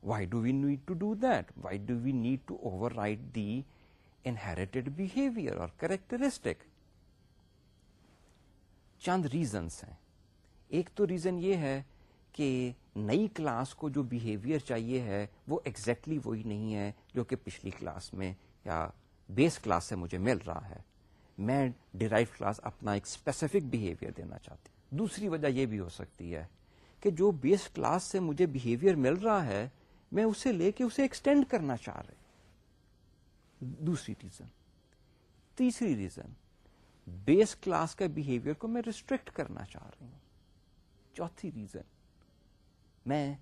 why do we need to do that why do we need to override the inherited behaviour اور characteristic چند reasons ہیں. ایک تو reason یہ ہے کہ نئی کلاس کو جو بہیویئر چاہیے ہے وہ ایگزیکٹلی exactly وہی نہیں ہے جو کہ پچھلی کلاس میں یا بیس کلاس سے مجھے مل رہا ہے، میں ڈیرائیو کلاس اپنا ایک اسپیسیفک بہیویئر دینا چاہتی ہوں۔ دوسری وجہ یہ بھی ہو سکتی ہے کہ جو بیس کلاس سے مجھے بہیویئر مل رہا ہے، میں اسے لے کے اسے ایکسٹینڈ کرنا چاہ رہے دوسری ریزن تیسری ریزن بیس کلاس کا بہیویئر کو میں ریسٹرکٹ کرنا چاہ رہی ہوں۔ چوتھی ریزن میں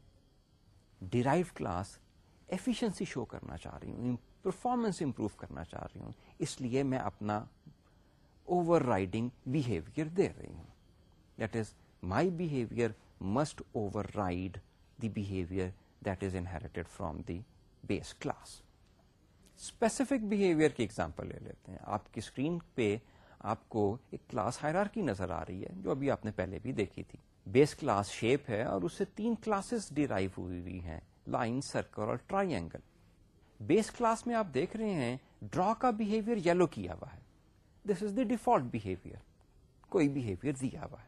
ڈیرائیو کلاس ایفیشنسی شو کرنا چاہ رہی ہوں۔ پرفارمنس امپروو کرنا چاہ رہی ہوں۔ اس لیے میں اپنا اوور رائڈنگ بہیویئر دے رہی ہوں۔ That is my behaviour must override the behaviour that is inherited from the base class specific behaviour کی ایگزامپل لے لیتے ہیں۔ آپ کی اسکرین پہ آپ کو ایک کلاس ہائر کی نظر آ رہی ہے، جو ابھی آپ نے پہلے بھی دیکھی تھی۔ بیس کلاس شیپ ہے اور اس سے تین کلاسز ڈیرائیو ہوئی ہوئی ہیں لائن سرکل اور ٹرائی اینگل بیس کلاس میں آپ دیکھ رہے ہیں، ڈرا کا بہیویئر یلو کیا ہوا ہے۔ This is the default behaviour کوئی بہیویئر دیا ہوا ہے۔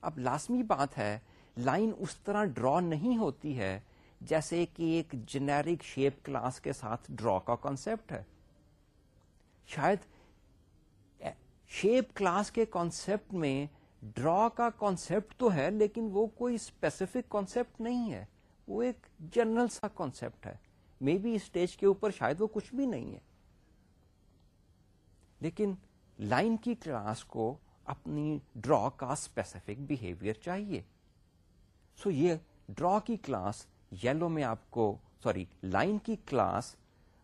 اب لازمی بات ہے لائن اس طرح ڈرا نہیں ہوتی ہے جیسے کہ ایک جنیرک شیپ کلاس کے ساتھ ڈرا کا کانسیپٹ ہے۔ شاید شیپ کلاس کے کانسیپٹ میں ڈرا کا کانسیپٹ تو ہے، لیکن وہ کوئی اسپیسیفک کانسیپٹ نہیں ہے۔ وہ ایک جنرل سا کانسیپٹ ہے۔ مے بی اسٹیج کے اوپر شاید وہ کچھ بھی نہیں ہے۔ لیکن لائن کی کلاس کو اپنی ڈرا کا اسپیسیفک بہیویئر چاہیے۔ سو so یہ ڈرا کی کلاس یلو میں آپ کو سوری لائن کی کلاس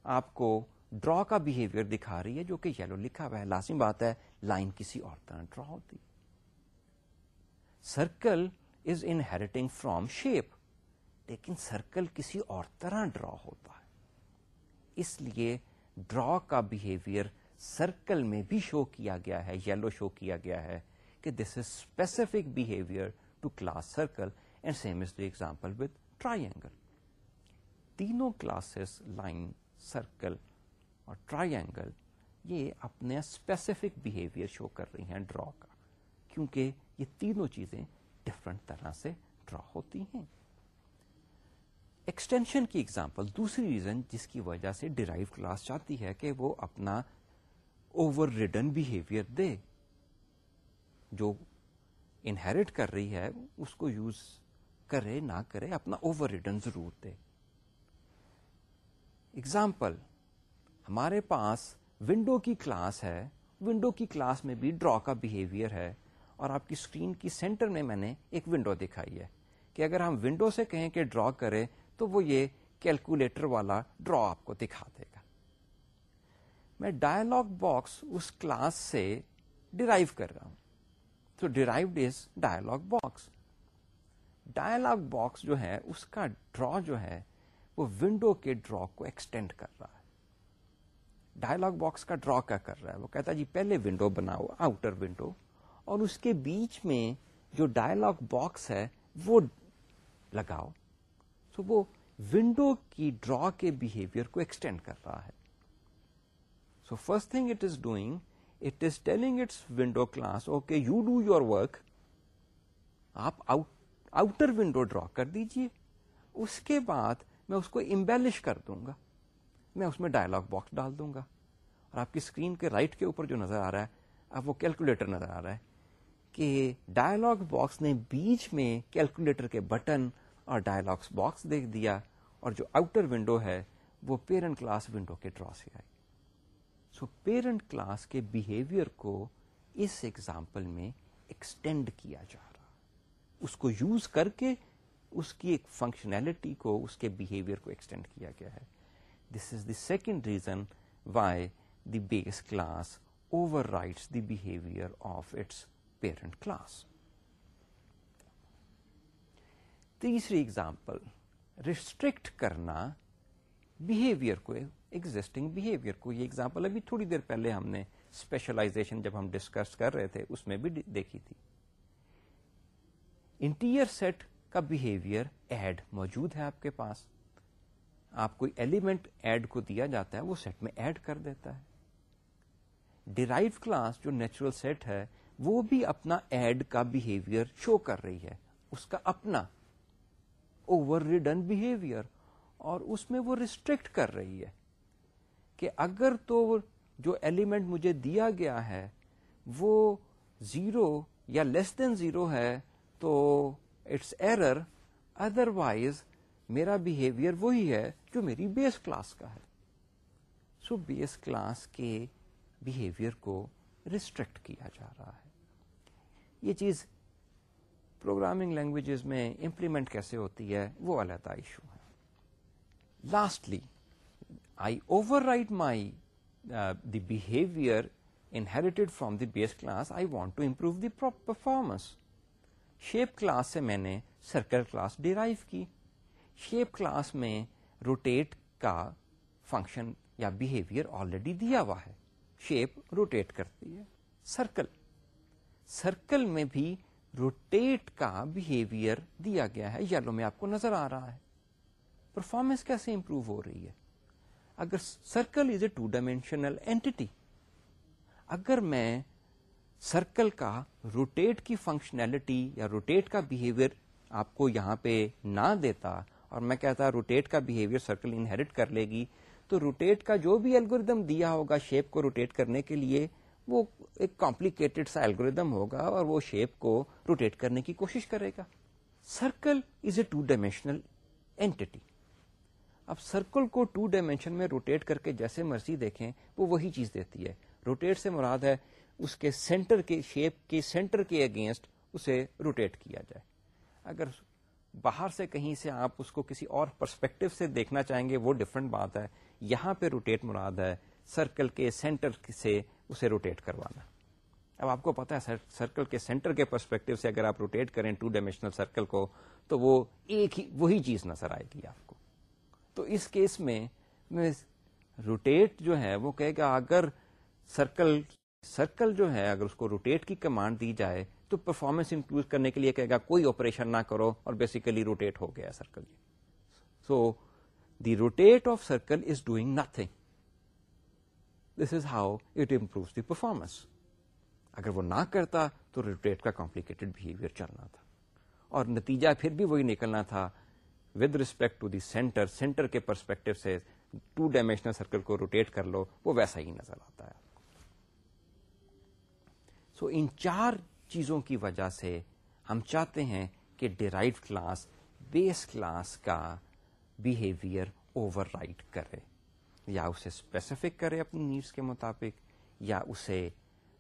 آپ کو ڈرا کا بہیویئر دکھا رہی ہے جو کہ یلو لکھا ہوا ہے۔ لازمی بات ہے لائن کسی اور طرح ڈرا ہوتی۔ Circle is inheriting from shape لیکن سرکل کسی اور طرح ڈرا ہوتا ہے۔ اس لیے ڈرا کا بہیویئر سرکل میں بھی شو کیا گیا ہے یلو شو کیا گیا ہے کہ this is specific behaviour to class circle and same is the example with triangle تینوں کلاسز لائن سرکل اور ٹرائی اینگل یہ اپنے اسپیسیفک بہیویئر شو کر رہی ہیں ڈرا کا، کیونکہ یہ تینوں چیزیں ڈفرنٹ طرح سے ڈرا ہوتی ہیں۔ ایکسٹینشن کی ایگزامپل دوسری ریزن جس کی وجہ سے ڈرائیو کلاس چاہتی ہے کہ وہ اپنا اوور ریڈن بہیویئر دے، جو انہیریٹ کر رہی ہے، اس کو یوز کرے، نہ کرے، اپنا اوور ریڈن ضرور دے۔ ایگزامپل ہمارے پاس ونڈو کی کلاس ہے ونڈو کی کلاس میں بھی ڈرا کا بہیویئر ہے، اور آپ کی اسکرین کی سینٹر میں میں نے ایک ونڈو دکھائی ہے۔ کہ اگر ہم ونڈو سے کہیں کہ ڈرا کرے تو وہ یہ کیلکولیٹر والا ڈرا آپ کو دکھا دے گا۔ میں ڈائلگ باکس اس کلاس سے ڈرائیو کر رہا ہوں۔ تو derived is dialog box dialog box جو ہے، اس کا ڈرا جو ہے، وہ ونڈو کے ڈرا کو ایکسٹینڈ کر رہا ہے۔ ڈائلگ باکس کا ڈرا کیا کر رہا ہے؟ وہ کہتا ہے جی پہلے ونڈو بناؤ آؤٹر ونڈو اور اس کے بیچ میں جو ڈائلگ باکس ہے، وہ لگاؤ۔ تو وہ ونڈو کی ڈرا کے بہیویئر کو ایکسٹینڈ کر رہا ہے۔ So first thing it is doing it is telling its window class okay you do your work آپ آؤٹر ونڈو ڈرا کر دیجیے اس کے بعد میں اس کو امبیلش کر دوں گا۔ میں اس میں ڈائلگ باکس ڈال دوں گا۔ اور آپ کی اسکرین کے رائٹ right کے اوپر جو نظر آ رہا ہے، اب وہ کیلکولیٹر نظر آ رہا ہے کہ ڈائلگ باکس نے بیچ میں کیلکولیٹر کے بٹن اور ڈائلگ باکس دیکھ دیا اور جو آؤٹر ونڈو ہے وہ پیرنٹ کلاس ونڈو کے ڈرا سے آئی۔ سو پیرنٹ کلاس کے بہیویئر کو اس ایگزامپل میں ایکسٹینڈ کیا جا رہا۔ اس کو یوز کر کے اس کی ایک فنکشنلٹی کو، اس کے بہیویئر کو ایکسٹینڈ کیا گیا ہے۔ This is the second reason why the base class overrides the behaviour of its parent class تیسری اگزامپل ریسٹرکٹ کرنا بہیویئر کو ایگزٹنگ بہیویئر کو۔ یہ اگزامپل ابھی تھوڑی دیر پہلے ہم نے اسپیشلائزیشن جب ہم ڈسکس کر رہے تھے، اس میں بھی دیکھی تھی۔ انٹیئر سیٹ کا بہیویئر ایڈ موجود ہے آپ کے پاس۔ آپ کوئی ایلیمنٹ ایڈ کو دیا جاتا ہے، وہ سیٹ میں ایڈ کر دیتا ہے۔ ڈیرائیو کلاس جو نیچرل سیٹ ہے، وہ بھی اپنا ایڈ کا بہیویئر شو کر رہی ہے۔ اس کا اپنا اوور ریڈن بہیویئر اور اس میں وہ ریسٹرکٹ کر رہی ہے کہ اگر تو جو ایلیمنٹ مجھے دیا گیا ہے وہ زیرو یا لیس دین زیرو ہے تو اٹس ایرر ادر وائز میرا بہیویئر وہی ہے جو میری بیس کلاس کا ہے. سو بیس کلاس کے بہیویئر کو ریسٹرکٹ کیا جا رہا ہے. یہ چیز پروگرامنگ لینگویجز میں امپلیمنٹ کیسے ہوتی ہے، وہ علیحدہ ایشو ہے۔ Lastly I override my the behaviour inherited from the base class I want to improve the performance shape class سے میں نے سرکل کلاس ڈیرائیو کی۔ شیپ کلاس میں روٹیٹ کا فنکشن یا بہیویئر آلریڈی دیا ہوا ہے۔ شیپ روٹیٹ کرتی ہے۔ سرکل سرکل میں بھی روٹیٹ کا بہیویئر دیا گیا ہے یلو میں آپ کو نظر آ رہا ہے۔ پرفارمنس کیسے امپروو ہو رہی ہے؟ اگر circle is a two dimensional entity اگر میں سرکل کا روٹیٹ کی فنکشنلٹی یا روٹیٹ کا بہیویئر آپ کو یہاں پہ نہ دیتا اور میں کہتا روٹیٹ کا بہیویئر سرکل انہیریٹ کر لے گی، تو روٹیٹ کا جو بھی الگوریدم دیا ہوگا شیپ کو روٹیٹ کرنے کے لیے وہ ایک کمپلیکیٹڈ سا الگوریدم ہوگا اور وہ شیپ کو روٹیٹ کرنے کی کوشش کرے گا۔ Circle is a two dimensional entity اب سرکل کو ٹو ڈائمینشن میں روٹیٹ کر کے جیسے مرضی دیکھیں، وہ وہی چیز دیتی ہے۔ روٹیٹ سے مراد ہے اس کے سینٹر کے شیپ کے سینٹر کے اگینسٹ اسے روٹیٹ کیا جائے۔ اگر باہر سے کہیں سے آپ اس کو کسی اور پرسپیکٹو سے دیکھنا چاہیں گے، وہ ڈفرنٹ بات ہے۔ یہاں پہ روٹیٹ مراد ہے سرکل کے سینٹر سے اسے روٹیٹ کروانا۔ اب آپ کو پتا ہے سرکل کے سینٹر کے پرسپیکٹو سے اگر آپ روٹیٹ کریں ٹو ڈائمینشنل سرکل کو، تو وہ ایک ہی، وہی چیز نظر آئے گی آپ کو۔ تو اس کیس میں روٹیٹ جو ہے، وہ کہے گا اگر سرکل سرکل جو ہے، اگر اس کو روٹیٹ کی کمانڈ دی جائے، تو پرفارمنس امپروو کرنے کے لیے کہے گا کوئی آپریشن نہ کرو اور بیسیکلی روٹیٹ ہو گیا circle. So the rotate of circle is doing nothing this is how it improve the performance اگر وہ نہ کرتا تو روٹیٹ کا کمپلیکیٹڈ بہیویئر چلنا تھا اور نتیجہ پھر بھی وہی نکلنا تھا with respect to the center center کے پرسپیکٹو سے ٹو ڈائمینشنل سرکل کو روٹیٹ کر لو وہ ویسا ہی نظر آتا ہے سو so ان چار چیزوں کی وجہ سے ہم چاہتے ہیں کہ ڈیرائیو کلاس بیس کلاس کا بہیویئر اوور رائٹ کرے یا اسے اسپیسیفک کرے اپنی نیڈس کے مطابق، یا اسے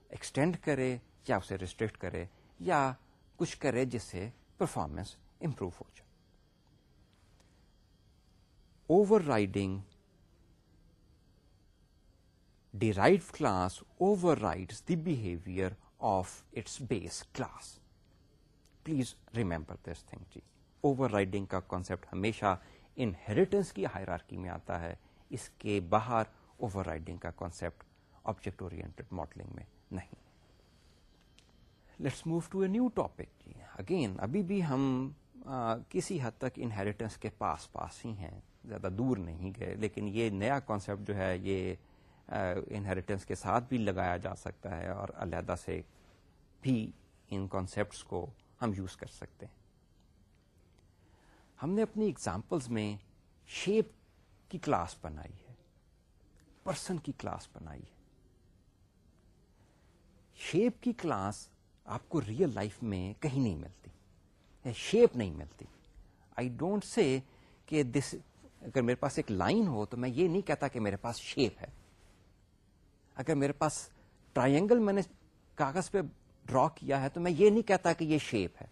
ایکسٹینڈ کرے، یا اسے ریسٹرکٹ کرے، یا کچھ کرے جس سے پرفارمنس امپروو ہو جائے۔ Overriding derive class override the behaviour of its base class please remember this thing G overriding کا کانسیپٹ ہمیشہ انہیریٹنس کی ہائرارکی میں آتا ہے۔ اس کے باہر اوور رائڈنگ کا کانسیپٹ آبجیکٹ اورینٹڈ ماڈلنگ میں نہیں۔ Let's move to a new topic جی ہاں، اگین ابھی بھی ہم آ, کسی حد تک انہیریٹنس کے پاس پاس ہی ہیں زیادہ دور نہیں گئے لیکن یہ نیا کانسیپٹ جو ہے یہ انہیریٹنس کے ساتھ بھی لگایا جا سکتا ہے اور علیحدہ سے بھی ان کانسیپٹس کو ہم یوز کر سکتے ہیں۔ ہم نے اپنی ایگزامپلس میں شیپ کی کلاس بنائی ہے؟ پرسن کی کلاس بنائی ہے۔ شیپ کی کلاس آپ کو ریئل لائف میں کہیں نہیں ملتی۔ شیپ نہیں ملتی۔ آئی ڈونٹ سے کہ دس اگر میرے پاس ایک لائن ہو تو میں یہ نہیں کہتا کہ میرے پاس شیپ ہے۔ اگر میرے پاس ٹرائنگل میں نے کاغذ پہ ڈرا کیا ہے تو میں یہ نہیں کہتا کہ یہ شیپ ہے۔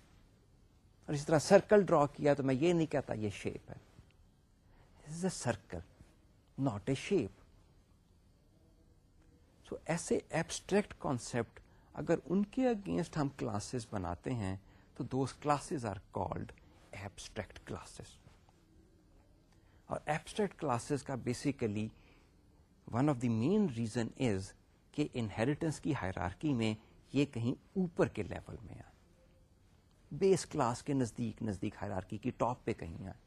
اور اس طرح سرکل ڈرا کیا تو میں یہ نہیں کہتا یہ شیپ ہے۔ Is a circle not a shape so ایسے ایبسٹریکٹ کانسپٹ اگر ان کے اگینسٹ ہم کلاسز بناتے ہیں تو those classes are called abstract classes اور ایبسٹریکٹ کلاسز کا basically one of the main reason is کہ انہیریٹنس کی ہائرارکی میں یہ کہیں اوپر کے لیول میں آئے بیس کلاس کے نزدیک نزدیک ہائرارکی کی ٹاپ پہ کہیں آئے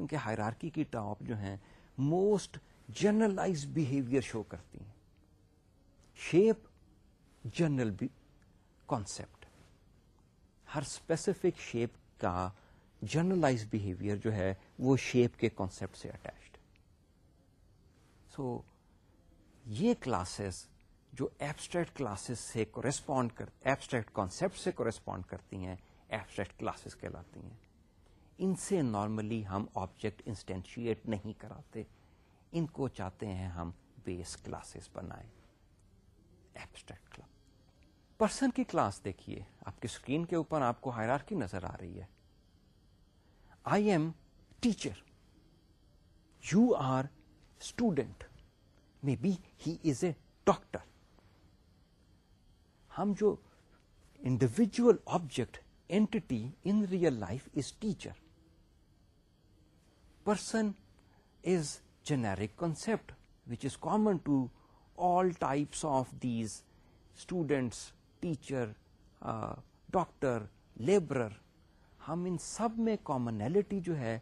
کیونکہ ہائرارکی کی ٹاپ جو ہیں موسٹ جنرلائز بہیویئر شو کرتی ہیں۔ شیپ جنرل کانسیپٹ ہر اسپیسیفک شیپ کا جنرلائز بہیویئر جو ہے وہ شیپ کے کانسیپٹ سے اٹیچڈ سو یہ کلاسز جو ایبسٹریکٹ کلاسز سے کورسپونڈ کر ایبسٹریکٹ کانسیپٹ سے کورسپونڈ کرتی ہیں ایبسٹریکٹ کلاسز کہلاتی ہیں۔ ان سے نارملی ہم آبجیکٹ انسٹینشیٹ نہیں کراتے۔ ان کو چاہتے ہیں ہم بیس کلاسز بنائیں۔ ایبسٹریکٹ کلاس پرسن کی کلاس دیکھیے۔ آپ کی اسکرین کے اوپر آپ کو ہائرار کی نظر آ رہی ہے۔ I'm teacher you are student may be he is a doctor ہم جو individual object entity in real life is teacher person is generic concept which is common to all types of these students teacher doctor labourer ہم ان سب میں commonality جو ہے،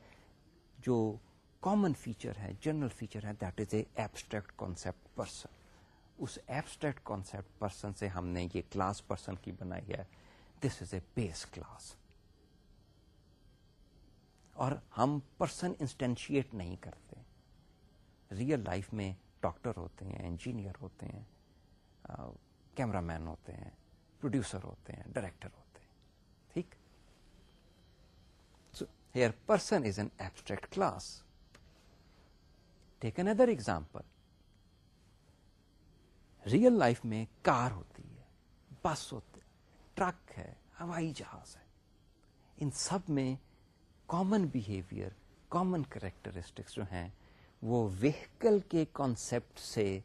جو common feature ہے جنرل فیچر ہے that is a abstract concept person us abstract concept person سے ہم نے یہ کلاس پرسن کی بنائی ہے۔ This is a base class اور ہم پرسن انسٹینشیٹ نہیں کرتے۔ ریئل لائف میں ڈاکٹر ہوتے ہیں انجینئر ہوتے ہیں کیمرہ مین ہوتے ہیں پروڈیوسر ہوتے ہیں ڈائریکٹر ہوتے ہیں۔ ٹھیک؟ Here person is an abstract class take another example real life میں کار ہوتی ہے بس ہوتی ہے ٹرک ہے، ہوائی جہاز ہے۔ ان سب میں کامن بہیویئر کامن کریکٹرسٹکس جو ہیں، وہ وہیکل کے کانسیپٹ سے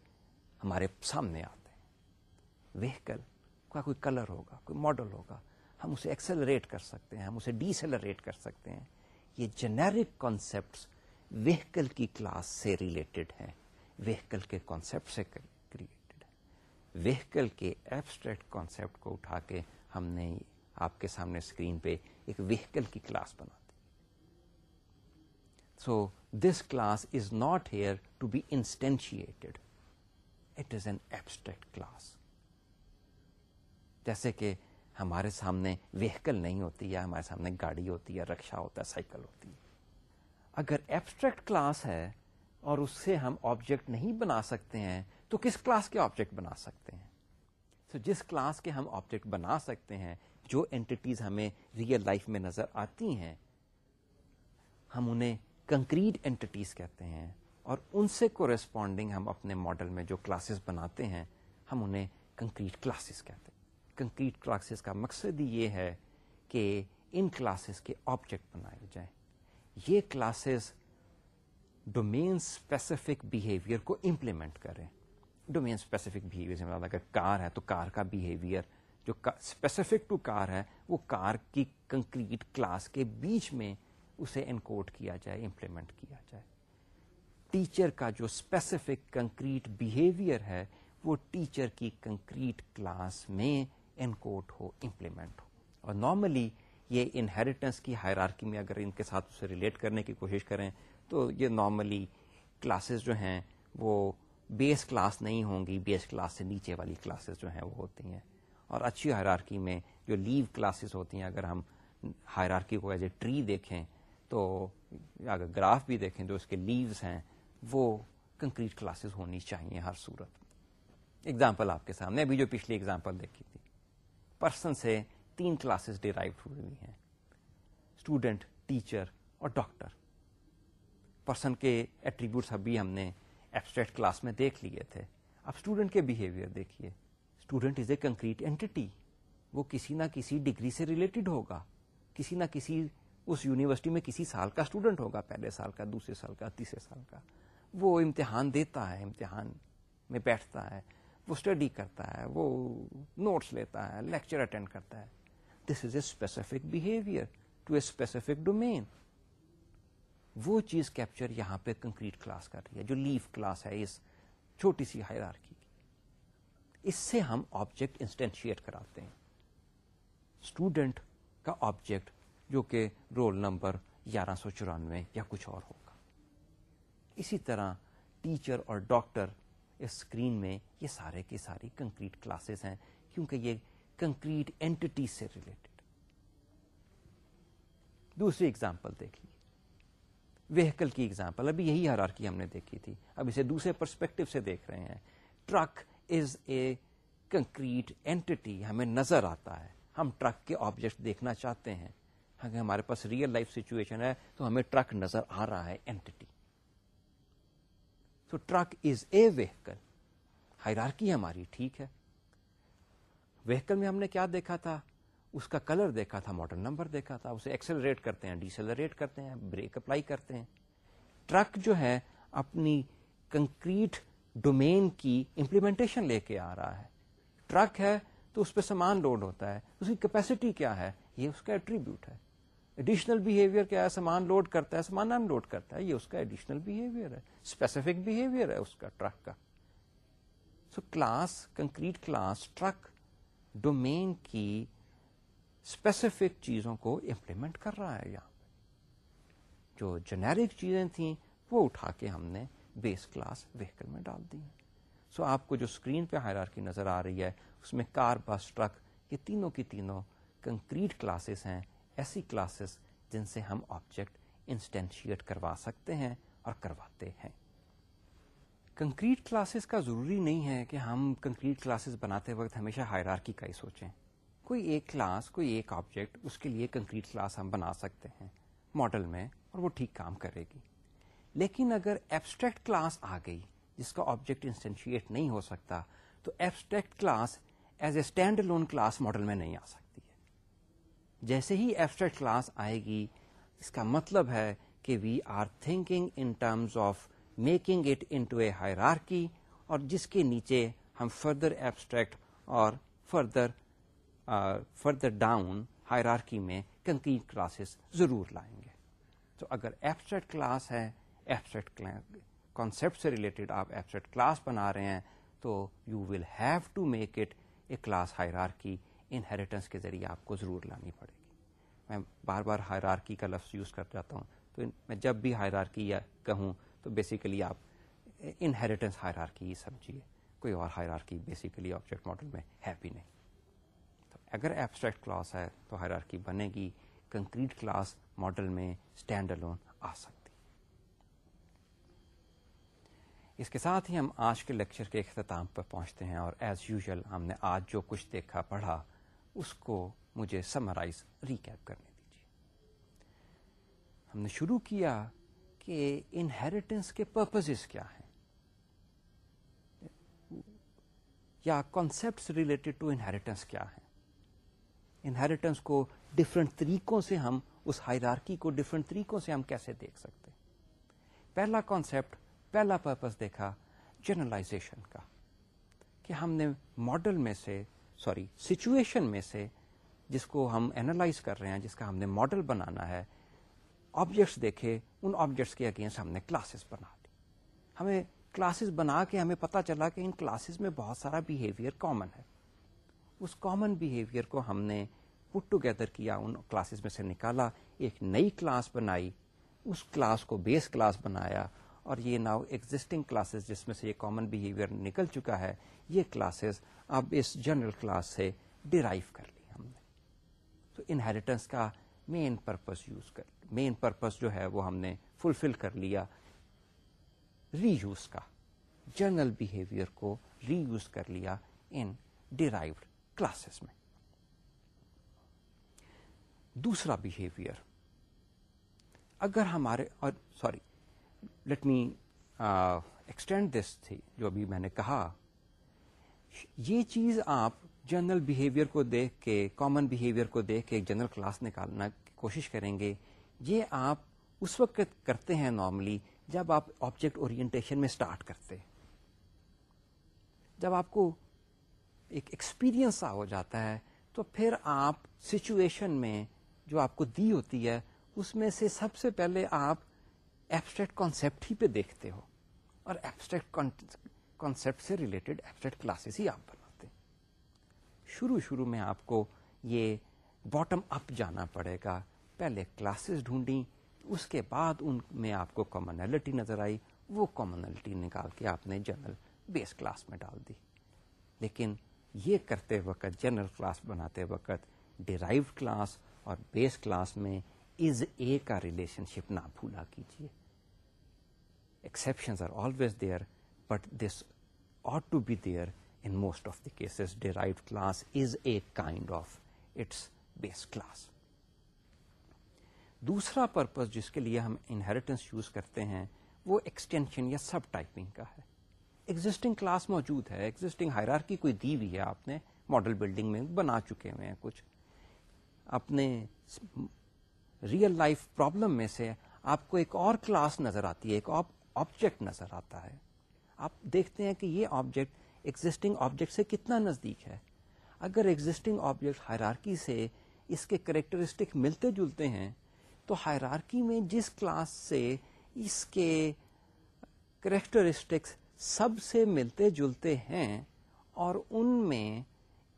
ہمارے سامنے آتے ہیں. وہیکل کا کوئی کلر ہوگا، کوئی ماڈل ہوگا، ہم اسے ایکسلریٹ کر سکتے ہیں، ہم اسے ڈیسلریٹ کر سکتے ہیں. یہ جنیرک کانسیپٹس وہیکل کی کلاس سے ریلیٹڈ ہیں. وہیکل کے کانسیپٹ سے کریٹڈ ہے وہیکل کے ایبسٹریکٹ کانسیپٹ کو اٹھا کے ہم نے آپ کے سامنے اسکرین پہ ایک وہیکل کی کلاس بنا دی. So this class is not here to be instantiated it is an abstract class جیسے کہ ہمارے سامنے وہیکل نہیں ہوتی یا ہمارے سامنے گاڑی ہوتی ہے رکشا ہوتا ہے، سائیکل ہوتی ہے۔ اگر ایبسٹریکٹ کلاس ہے اور اس سے ہم آبجیکٹ نہیں بنا سکتے ہیں، تو کس کلاس کے آبجیکٹ بنا سکتے ہیں؟ تو جس کلاس کے ہم آبجیکٹ بنا سکتے ہیں، جو اینٹیز ہمیں ریئل لائف میں نظر آتی ہیں، ہم انہیں کنکریٹ اینٹیز کہتے ہیں اور ان سے کورسپونڈنگ ہم اپنے ماڈل میں جو کلاسز بناتے ہیں، ہم انہیں کنکریٹ کلاسز کہتے ہیں۔ کنکریٹ کلاسز کا مقصد ہی یہ ہے کہ ان کلاسز کے آبجیکٹ بنائے جائیں۔ یہ کلاسز ڈومین اسپیسیفک بہیویئر کو امپلیمنٹ کریں۔ ڈومین اسپیسیفک بہیویئر سے اگر کار ہے تو کار کا بہیویئر جو اسپیسیفک ٹو کار ہے، وہ کار کی کنکریٹ کلاس کے بیچ میں اسے انکوڈ کیا جائے امپلیمنٹ کیا جائے۔ ٹیچر کا جو اسپیسیفک کنکریٹ بہیویئر ہے، وہ ٹیچر کی کنکریٹ کلاس میں انکوڈ ہو امپلیمنٹ ہو۔ اور نارملی یہ انہیریٹنس کی ہائرارکی میں اگر ان کے ساتھ اسے ریلیٹ کرنے کی کوشش کریں، تو یہ نارملی کلاسز جو ہیں، وہ بیس کلاس نہیں ہوں گی۔ بیس کلاس سے نیچے والی کلاسز جو ہیں، وہ ہوتی ہیں۔ اور اچھی ہائرارکی میں جو لیو کلاسز ہوتی ہیں، اگر ہم ہائرارکی کو ایز اے ٹری دیکھیں تو اگر گراف بھی دیکھیں تو اس کے لیوز ہیں، وہ کنکریٹ کلاسز ہونی چاہیے ہر صورت۔ اگزامپل آپ کے سامنے ابھی جو پچھلی اگزامپل دیکھی تھی۔ پرسن سے تین کلاسز ڈیرائیو ہوئی ہوئی ہیں۔ اسٹوڈنٹ ٹیچر اور ڈاکٹر پرسن کے ایٹریبیوٹس ابھی ہم نے ایبسٹریکٹ کلاس میں دیکھ لیے تھے۔ اب اسٹوڈنٹ کے بہیویئر دیکھیے۔ Student is a concrete entity وہ کسی نہ کسی ڈگری سے ریلیٹڈ ہوگا۔ کسی نہ کسی اس یونیورسٹی میں کسی سال کا اسٹوڈنٹ ہوگا، پہلے سال کا، دوسرے سال کا، تیسرے سال کا۔ وہ امتحان دیتا ہے، امتحان میں بیٹھتا ہے، وہ اسٹڈی کرتا ہے، وہ نوٹس لیتا ہے لیکچر اٹینڈ کرتا ہے۔ This is a specific behaviour to a specific domain وہ چیز کیپچر یہاں پہ کنکریٹ کلاس کر رہی ہے، جو لیف کلاس ہے، اس چھوٹی سی ہائرارکی کی۔ اس سے ہم آبجیکٹ انسٹینشیٹ کراتے ہیں۔ اسٹوڈنٹ کا آبجیکٹ جو کہ رول نمبر گیارہ سو چورانوے یا کچھ اور ہوگا۔ اسی طرح ٹیچر اور ڈاکٹر اس اسکرین میں یہ سارے کی ساری کنکریٹ کلاسز ہیں، کیونکہ یہ کنکریٹ اینٹی سے ریلیٹڈ۔ دوسری اگزامپل دیکھ لیجیے وہیکل کی ایگزامپل ابھی یہی ہرارکی ہم نے دیکھی تھی۔ اب اسے دوسرے پرسپیکٹو سے دیکھ رہے ہیں۔ Truck is a concrete entity ہمیں نظر آتا ہے۔ ہم ٹرک کے آبجیکٹ دیکھنا چاہتے ہیں۔ اگر ہمارے پاس ریئل لائف سچویشن ہے تو ہمیں ٹرک نظر آ رہا ہے اینٹی تو truck is a vehicle hierarchy ہماری ٹھیک ہے. وہیکل میں ہم نے کیا دیکھا تھا؟ اس کا کلر دیکھا تھا ماڈل نمبر دیکھا تھا، اسے ایکسلریٹ کرتے ہیں ڈیسلریٹ کرتے ہیں بریک اپلائی کرتے ہیں. ٹرک جو ہے، اپنی کنکریٹ ڈومین کی امپلیمنٹیشن لے کے آ رہا ہے. ٹرک ہے تو اس پہ سامان لوڈ ہوتا ہے. اس کی کیپیسٹی کیا ہے؟ یہ اس کا ایٹریبیوٹ ہے. ایڈیشنل بہیویئر کیا ہے؟ سامان لوڈ کرتا ہے، سامان ان لوڈ کرتا ہے، یہ اس کا ایڈیشنل بہیویئر ہے اسپیسیفک بہیویئر ہے اس کا ٹرک کا۔ So class concrete class truck domain کی اسپیسیفک چیزوں کو امپلیمنٹ کر رہا ہے یہاں پہ۔ جو جنیرک چیزیں تھیں، وہ اٹھا کے ہم نے بیس کلاس وہیکل میں ڈال دی سو آپ کو جو اسکرین پہ ہائر کی نظر آ رہی ہے، اس میں کار بس ٹرک یہ تینوں کی تینوں کنکریٹ کلاسز ہیں۔ ایسی کلاسز جن سے ہم آبجیکٹ انسٹینشیٹ کروا سکتے ہیں اور کرواتے ہیں۔ کنکریٹ کلاسز کا ضروری نہیں ہے کہ ہم کنکریٹ کلاسز بناتے وقت ہمیشہ ہائر کا ہی سوچیں۔ کوئی ایک کلاس کوئی ایک آبجیکٹ اس کے لیے کنکریٹ کلاس ہم بنا سکتے ہیں۔ ماڈل میں اور وہ ٹھیک کام کرے گی۔ لیکن اگر ایبسٹریکٹ کلاس آ گئی، جس کا آبجیکٹ انسٹینشیٹ نہیں ہو سکتا، تو abstract class as a stand alone class model میں نہیں آ سکتی ہے جیسے ہی ایبسٹریکٹ کلاس آئے گی، اس کا مطلب ہے کہ we are thinking in terms of making it into a hierarchy اور جس کے نیچے ہم فردر ایبسٹریکٹ اور فردر فردر ڈاؤن ہائرارکی میں کنکریٹ کلاسز ضرور لائیں گے۔ تو اگر ایبسٹریکٹ کلاس ہے ایبسٹریکٹ کانسیپٹ سے ریلیٹڈ آپ ایبسٹریکٹ کلاس بنا رہے ہیں، تو you will have to make it a class hierarchy inheritance کے ذریعے آپ کو ضرور لانی پڑے گی۔ میں بار بار ہائرارکی کا لفظ یوز کر جاتا ہوں، تو میں جب بھی ہائرارکی یا کہوں تو بیسیکلی آپ انہیریٹنس ہائرارکی ہی سمجھیے۔ کوئی اور ہائرارکی بیسیکلی آبجیکٹ ماڈل میں ہے بھی نہیں۔ تو اگر ایبسٹریکٹ کلاس ہے تو ہائرارکی بنے گی کنکریٹ کلاس ماڈل میں اسٹینڈ الون آ سکتی۔ اس کے ساتھ ہی ہم آج کے لیکچر کے اختتام پر پہنچتے ہیں اور ایز یوزل ہم نے آج جو کچھ دیکھا، پڑھا اس کو مجھے سمرائز ریکیپ کرنے دیجیے۔ ہم نے شروع کیا کہ انہیریٹنس کے پرپزز کیا ہیں۔ یا کانسیپٹس ریلیٹڈ ٹو انہیریٹنس کیا ہیں۔ انہیریٹنس کو ڈفرنٹ طریقوں سے ہم، اس ہائرارکی کو ڈفرنٹ طریقوں سے ہم کیسے دیکھ سکتے پہلا کانسیپٹ پہلا پرپز دیکھا جنرلائزیشن کا۔ کہ ہم نے ماڈل میں سے سوری سچویشن میں سے جس کو ہم اینالائز کر رہے ہیں، جس کا ہم نے ماڈل بنانا ہے آبجیکٹس دیکھے، ان آبجیکٹس کے اگینسٹ ہم نے کلاسز بنا دی۔ ہمیں کلاسز بنا کے ہمیں پتا چلا کہ ان کلاسز میں بہت سارا بہیویئر کامن ہے۔ اس کامن بہیویئر کو ہم نے پٹ ٹوگیدر کیا، ان کلاسز میں سے نکالا، ایک نئی کلاس بنائی، اس کلاس کو بیس کلاس بنایا اور یہ ناؤ ایگزٹنگ کلاسز جس میں سے یہ کامن بہیویئر نکل چکا ہے، یہ کلاسز اب اس جنرل کلاس سے ڈرائیو کر لی ہم نے۔ تو انہیریٹنس کا مین پرپز یوز کر مین پرپز جو ہے وہ ہم نے فلفل کر لیا۔ ری یوز کا جرنل بہیویئر کو ری یوز کر لیا ان ڈیرائیوڈ کلاسز میں۔ دوسرا بہیویئر اگر ہمارے، اور sorry let me extend this تھی جو ابھی میں نے کہا یہ چیز آپ جنرل بہیویئر کو دیکھ کے کامن بہیویئر کو دیکھ کے ایک جنرل کلاس نکالنا کی کوشش کریں گے یہ آپ اس وقت کرتے ہیں نارملی جب آپ آبجیکٹ اورینٹیشن میں اسٹارٹ کرتے جب آپ کو ایک ایکسپیرئنس سا ہو جاتا ہے تو پھر آپ سچویشن میں جو آپ کو دی ہوتی ہے اس میں سے سب سے پہلے آپ ایبسٹریکٹ کانسیپٹ ہی پہ دیکھتے ہو اور ایبسٹریکٹ کانسیپٹ سے ریلیٹڈ ایبسٹریکٹ کلاسز ہی آپ بناتے شروع شروع میں آپ کو یہ باٹم اپ جانا پڑے گا۔ پہلے کلاسز ڈھونڈی اس کے بعد ان میں آپ کو کامنلٹی نظر آئی۔ وہ کامنلٹی نکال کے آپ نے جنرل بیس کلاس میں ڈال دی۔ لیکن یہ کرتے وقت جنرل کلاس بناتے وقت ڈیرائیو کلاس اور بیس کلاس میں از اے کا ریلیشن شپ نہ بھولا کیجیے exception are always there but this ought to be there in most of the cases derive class is a kind of its base class دوسرا purpose جس کے لیے ہم انہیریٹنس یوز کرتے ہیں وہ ایکسٹینشن یا سب ٹائپنگ کا ہے ایگزٹنگ کلاس موجود ہے ایگزٹنگ ہائرار کی کوئی دی ہوئی ہے آپ نے ماڈل بلڈنگ میں بنا چکے ہوئے ہیں کچھ اپنے ریئل لائف پرابلم میں سے آپ کو ایک اور کلاس نظر آتی ہے ایک آبجیکٹ نظر آتا ہے۔ آپ دیکھتے ہیں کہ یہ آبجیکٹ ایگزٹنگ آبجیکٹ سے کتنا نزدیک ہے۔ اگر ایگزٹنگ آبجیکٹ ہائرارکی سے اس کے کریکٹرسٹک ملتے جلتے ہیں، تو ہائرارکی میں جس کلاس سے اس کے کریکٹرسٹکس سب سے ملتے جلتے ہیں اور ان میں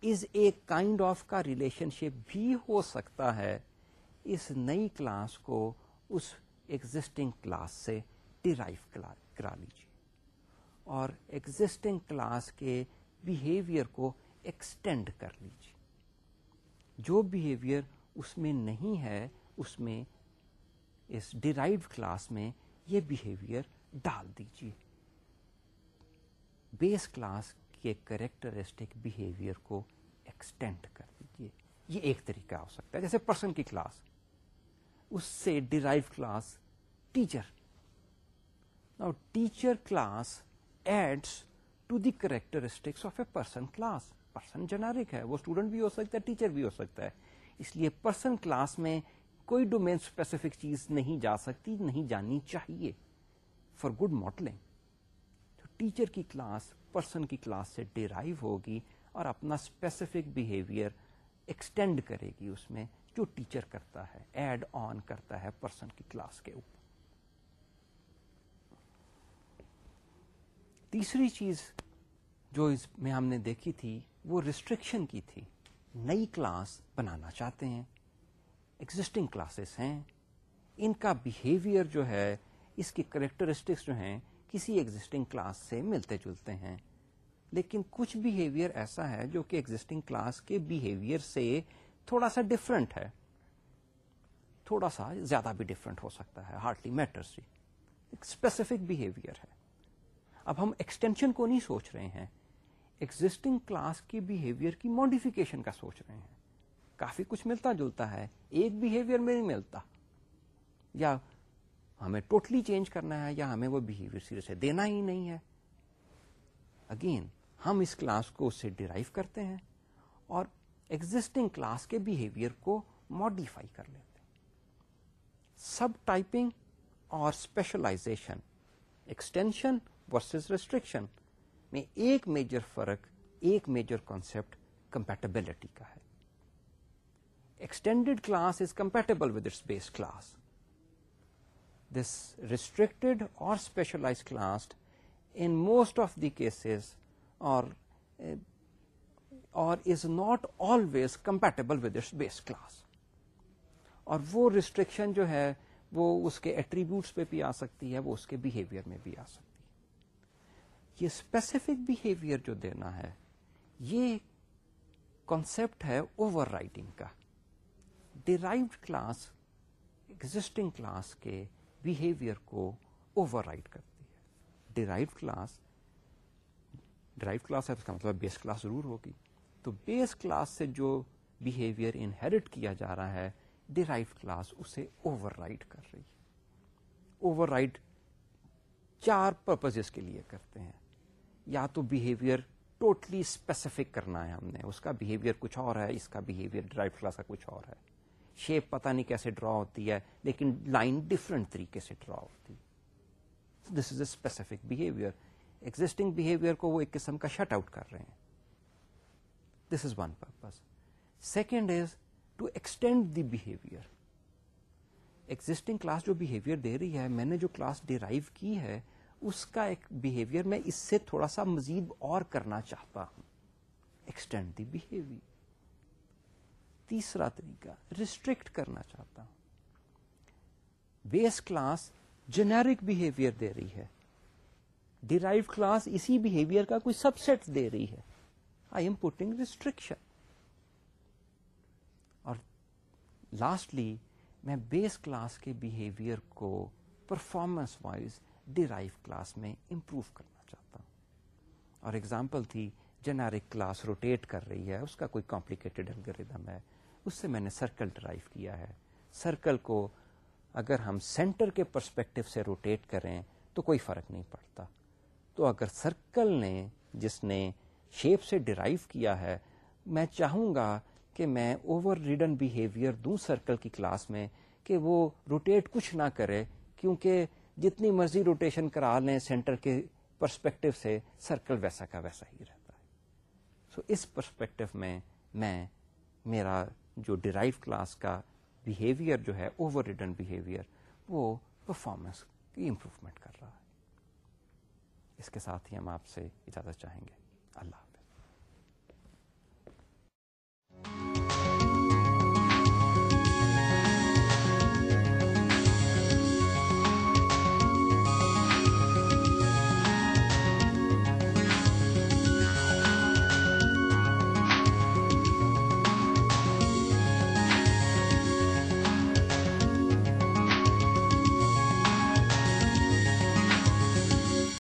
از اے کائنڈ آف کا ریلیشن شپ بھی ہو سکتا ہے، اس نئی کلاس کو اس ایگزٹنگ کلاس سے ڈیرائیو کرا لیجیے اور ایگزٹنگ کلاس کے بہیویئر کو ایکسٹینڈ کر لیجیے۔ جو بہیویئر اس میں نہیں ہے، اس میں اس ڈیرائیو کلاس میں یہ بہیویئر ڈال دیجیے۔ بیس کلاس کے کریکٹرسٹک بہیویئر کو ایکسٹینڈ کر دیجیے۔ یہ ایک طریقہ ہو سکتا ہے، جیسے پرسن کی کلاس اس سے derive class teacher teacher class adds to the characteristics of a person class person generic ہے وہ اسٹوڈنٹ بھی ہو سکتا ہے ٹیچر بھی ہو سکتا ہے اس لیے پرسن کلاس میں کوئی ڈومین اسپیسیفک چیز نہیں جا سکتی نہیں جانی چاہیے فار گڈ ماڈلنگ تو ٹیچر کی کلاس پرسن کی کلاس سے ڈیرائیو ہوگی اور اپنا اسپیسیفک بہیویئر ایکسٹینڈ کرے گی اس میں جو ٹیچر کرتا ہے ایڈ آن کرتا ہے پرسن کی کلاس کے اوپر تیسری چیز جو اس میں ہم نے دیکھی تھی، وہ ریسٹرکشن کی تھی۔ نئی کلاس بنانا چاہتے ہیں ایگزٹنگ کلاسز ہیں۔ ان کا بہیویئر جو ہے، اس کی کریکٹرسٹکس جو ہیں، کسی ایگزٹنگ کلاس سے ملتے جلتے ہیں۔ لیکن کچھ بہیویئر ایسا ہے جو کہ ایگزٹنگ کلاس کے بہیویئر سے تھوڑا سا ڈفرنٹ ہے۔ تھوڑا سا زیادہ بھی ڈفرنٹ ہو سکتا ہے ہارڈلی میٹرس ایک اسپیسیفک بہیویئر ہے۔ اب ہم ایکسٹینشن کو نہیں سوچ رہے ہیں۔ ایگزٹنگ کلاس کی بہیویئر کی ماڈیفکیشن کا سوچ رہے ہیں۔ کافی کچھ ملتا جلتا ہے۔ ایک بہیویئر میں نہیں ملتا۔ یا ہمیں ٹوٹلی چینج کرنا ہے یا ہمیں وہ بہیویئر سیریز سے دینا ہی نہیں ہے۔ اگین ہم اس کلاس کو اس سے ڈرائیو کرتے ہیں اور ایگزٹنگ کلاس کے بہیویئر کو ماڈیفائی کر لیتے ہیں۔ سب ٹائپنگ اور اسپیشلائزیشن ایکسٹینشن ورسز ریسٹرکشن میں ایک میجر فرق، ایک میجر کانسپٹ کمپیٹیبلٹی کا ہے۔ Extended class is compatible with its base class this restricted اور specialise class in most of the cases اور is not always compatible with its base class اور وہ ریسٹرکشن جو ہے، وہ اس کے ایٹریبیوٹس پہ بھی آ سکتی ہے، وہ اس کے بہیویئر میں بھی آ سکتی ہے۔ یہ اسپیسیفک بہیویئر جو دینا ہے، یہ کانسپٹ ہے اوور رائڈنگ کا۔ ڈیرائیوڈ کلاس ایگزٹنگ کلاس کے بہیویئر کو اوور رائڈ کرتی ہے۔ ڈیرائیو کلاس ڈرائیو کلاس ہے اس کا مطلب بیس کلاس ضرور ہوگی۔ تو بیس کلاس سے جو بہیویئر انہیریٹ کیا جا رہا ہے ڈیرائیو کلاس اسے اوور رائڈ کر رہی ہے۔ اوور رائڈ چار پرپز کے لیے کرتے ہیں۔ یا تو بہیویئر ٹوٹلی اسپیسیفک کرنا ہے ہم نے۔ اس کا بہیویئر کچھ اور ہے، اس کا بہیویئر ڈرائیو کلاس کا کچھ اور ہے۔ شیپ پتہ نہیں کیسے ڈرا ہوتی ہے، لیکن لائن ڈفرنٹ طریقے سے ڈرا ہوتی this is a specific behaviour existing behaviour کو وہ ایک قسم کا شٹ آؤٹ کر رہے ہیں۔ This is one purpose second is to extend the behaviour existing class جو بہیویئر دے رہی ہے، میں نے جو کلاس ڈیرائیو کی ہے اس کا ایک بہیویئر میں اس سے تھوڑا سا مزید اور کرنا چاہتا ہوں. ایکسٹینڈ دی بہیویئر تیسرا طریقہ ریسٹرکٹ کرنا چاہتا ہوں. بیس کلاس جنیرک بہیویئر دے رہی ہے. ڈیرائیو کلاس اسی بہیویئر کا کوئی سب سیٹ دے رہی ہے. آئی ایم پوٹنگ ریسٹرکشن اور لاسٹلی میں بیس کلاس کے بہیویئر کو پرفارمنس وائز ڈیرائیو کلاس میں امپروو کرنا چاہتا ہوں۔ اور ایگزامپل تھی جنیرک کلاس روٹیٹ کر رہی ہے، اس کا کوئی کمپلیکیٹڈ الگریدم ہے۔ اس سے میں نے سرکل ڈرائیو کیا ہے۔ سرکل کو اگر ہم سینٹر کے پرسپیکٹو سے روٹیٹ کریں تو کوئی فرق نہیں پڑتا۔ تو اگر سرکل نے، جس نے شیپ سے ڈرائیو کیا ہے، میں چاہوں گا کہ میں اوور ریڈن بہیویئر دوں سرکل کی کلاس میں کہ وہ روٹیٹ کچھ نہ کرے، کیونکہ جتنی مرضی روٹیشن کرا لیں سینٹر کے پرسپیکٹو سے، سرکل ویسا کا ویسا ہی رہتا ہے۔ سو so اس پرسپیکٹو میں میں، میرا جو ڈرائیو کلاس کا بہیویئر جو ہے اوور ریڈن بہیویئر وہ پرفارمنس کی امپروومنٹ کر رہا ہے۔ اس کے ساتھ ہی ہم آپ سے اجازت چاہیں گے۔ اللہ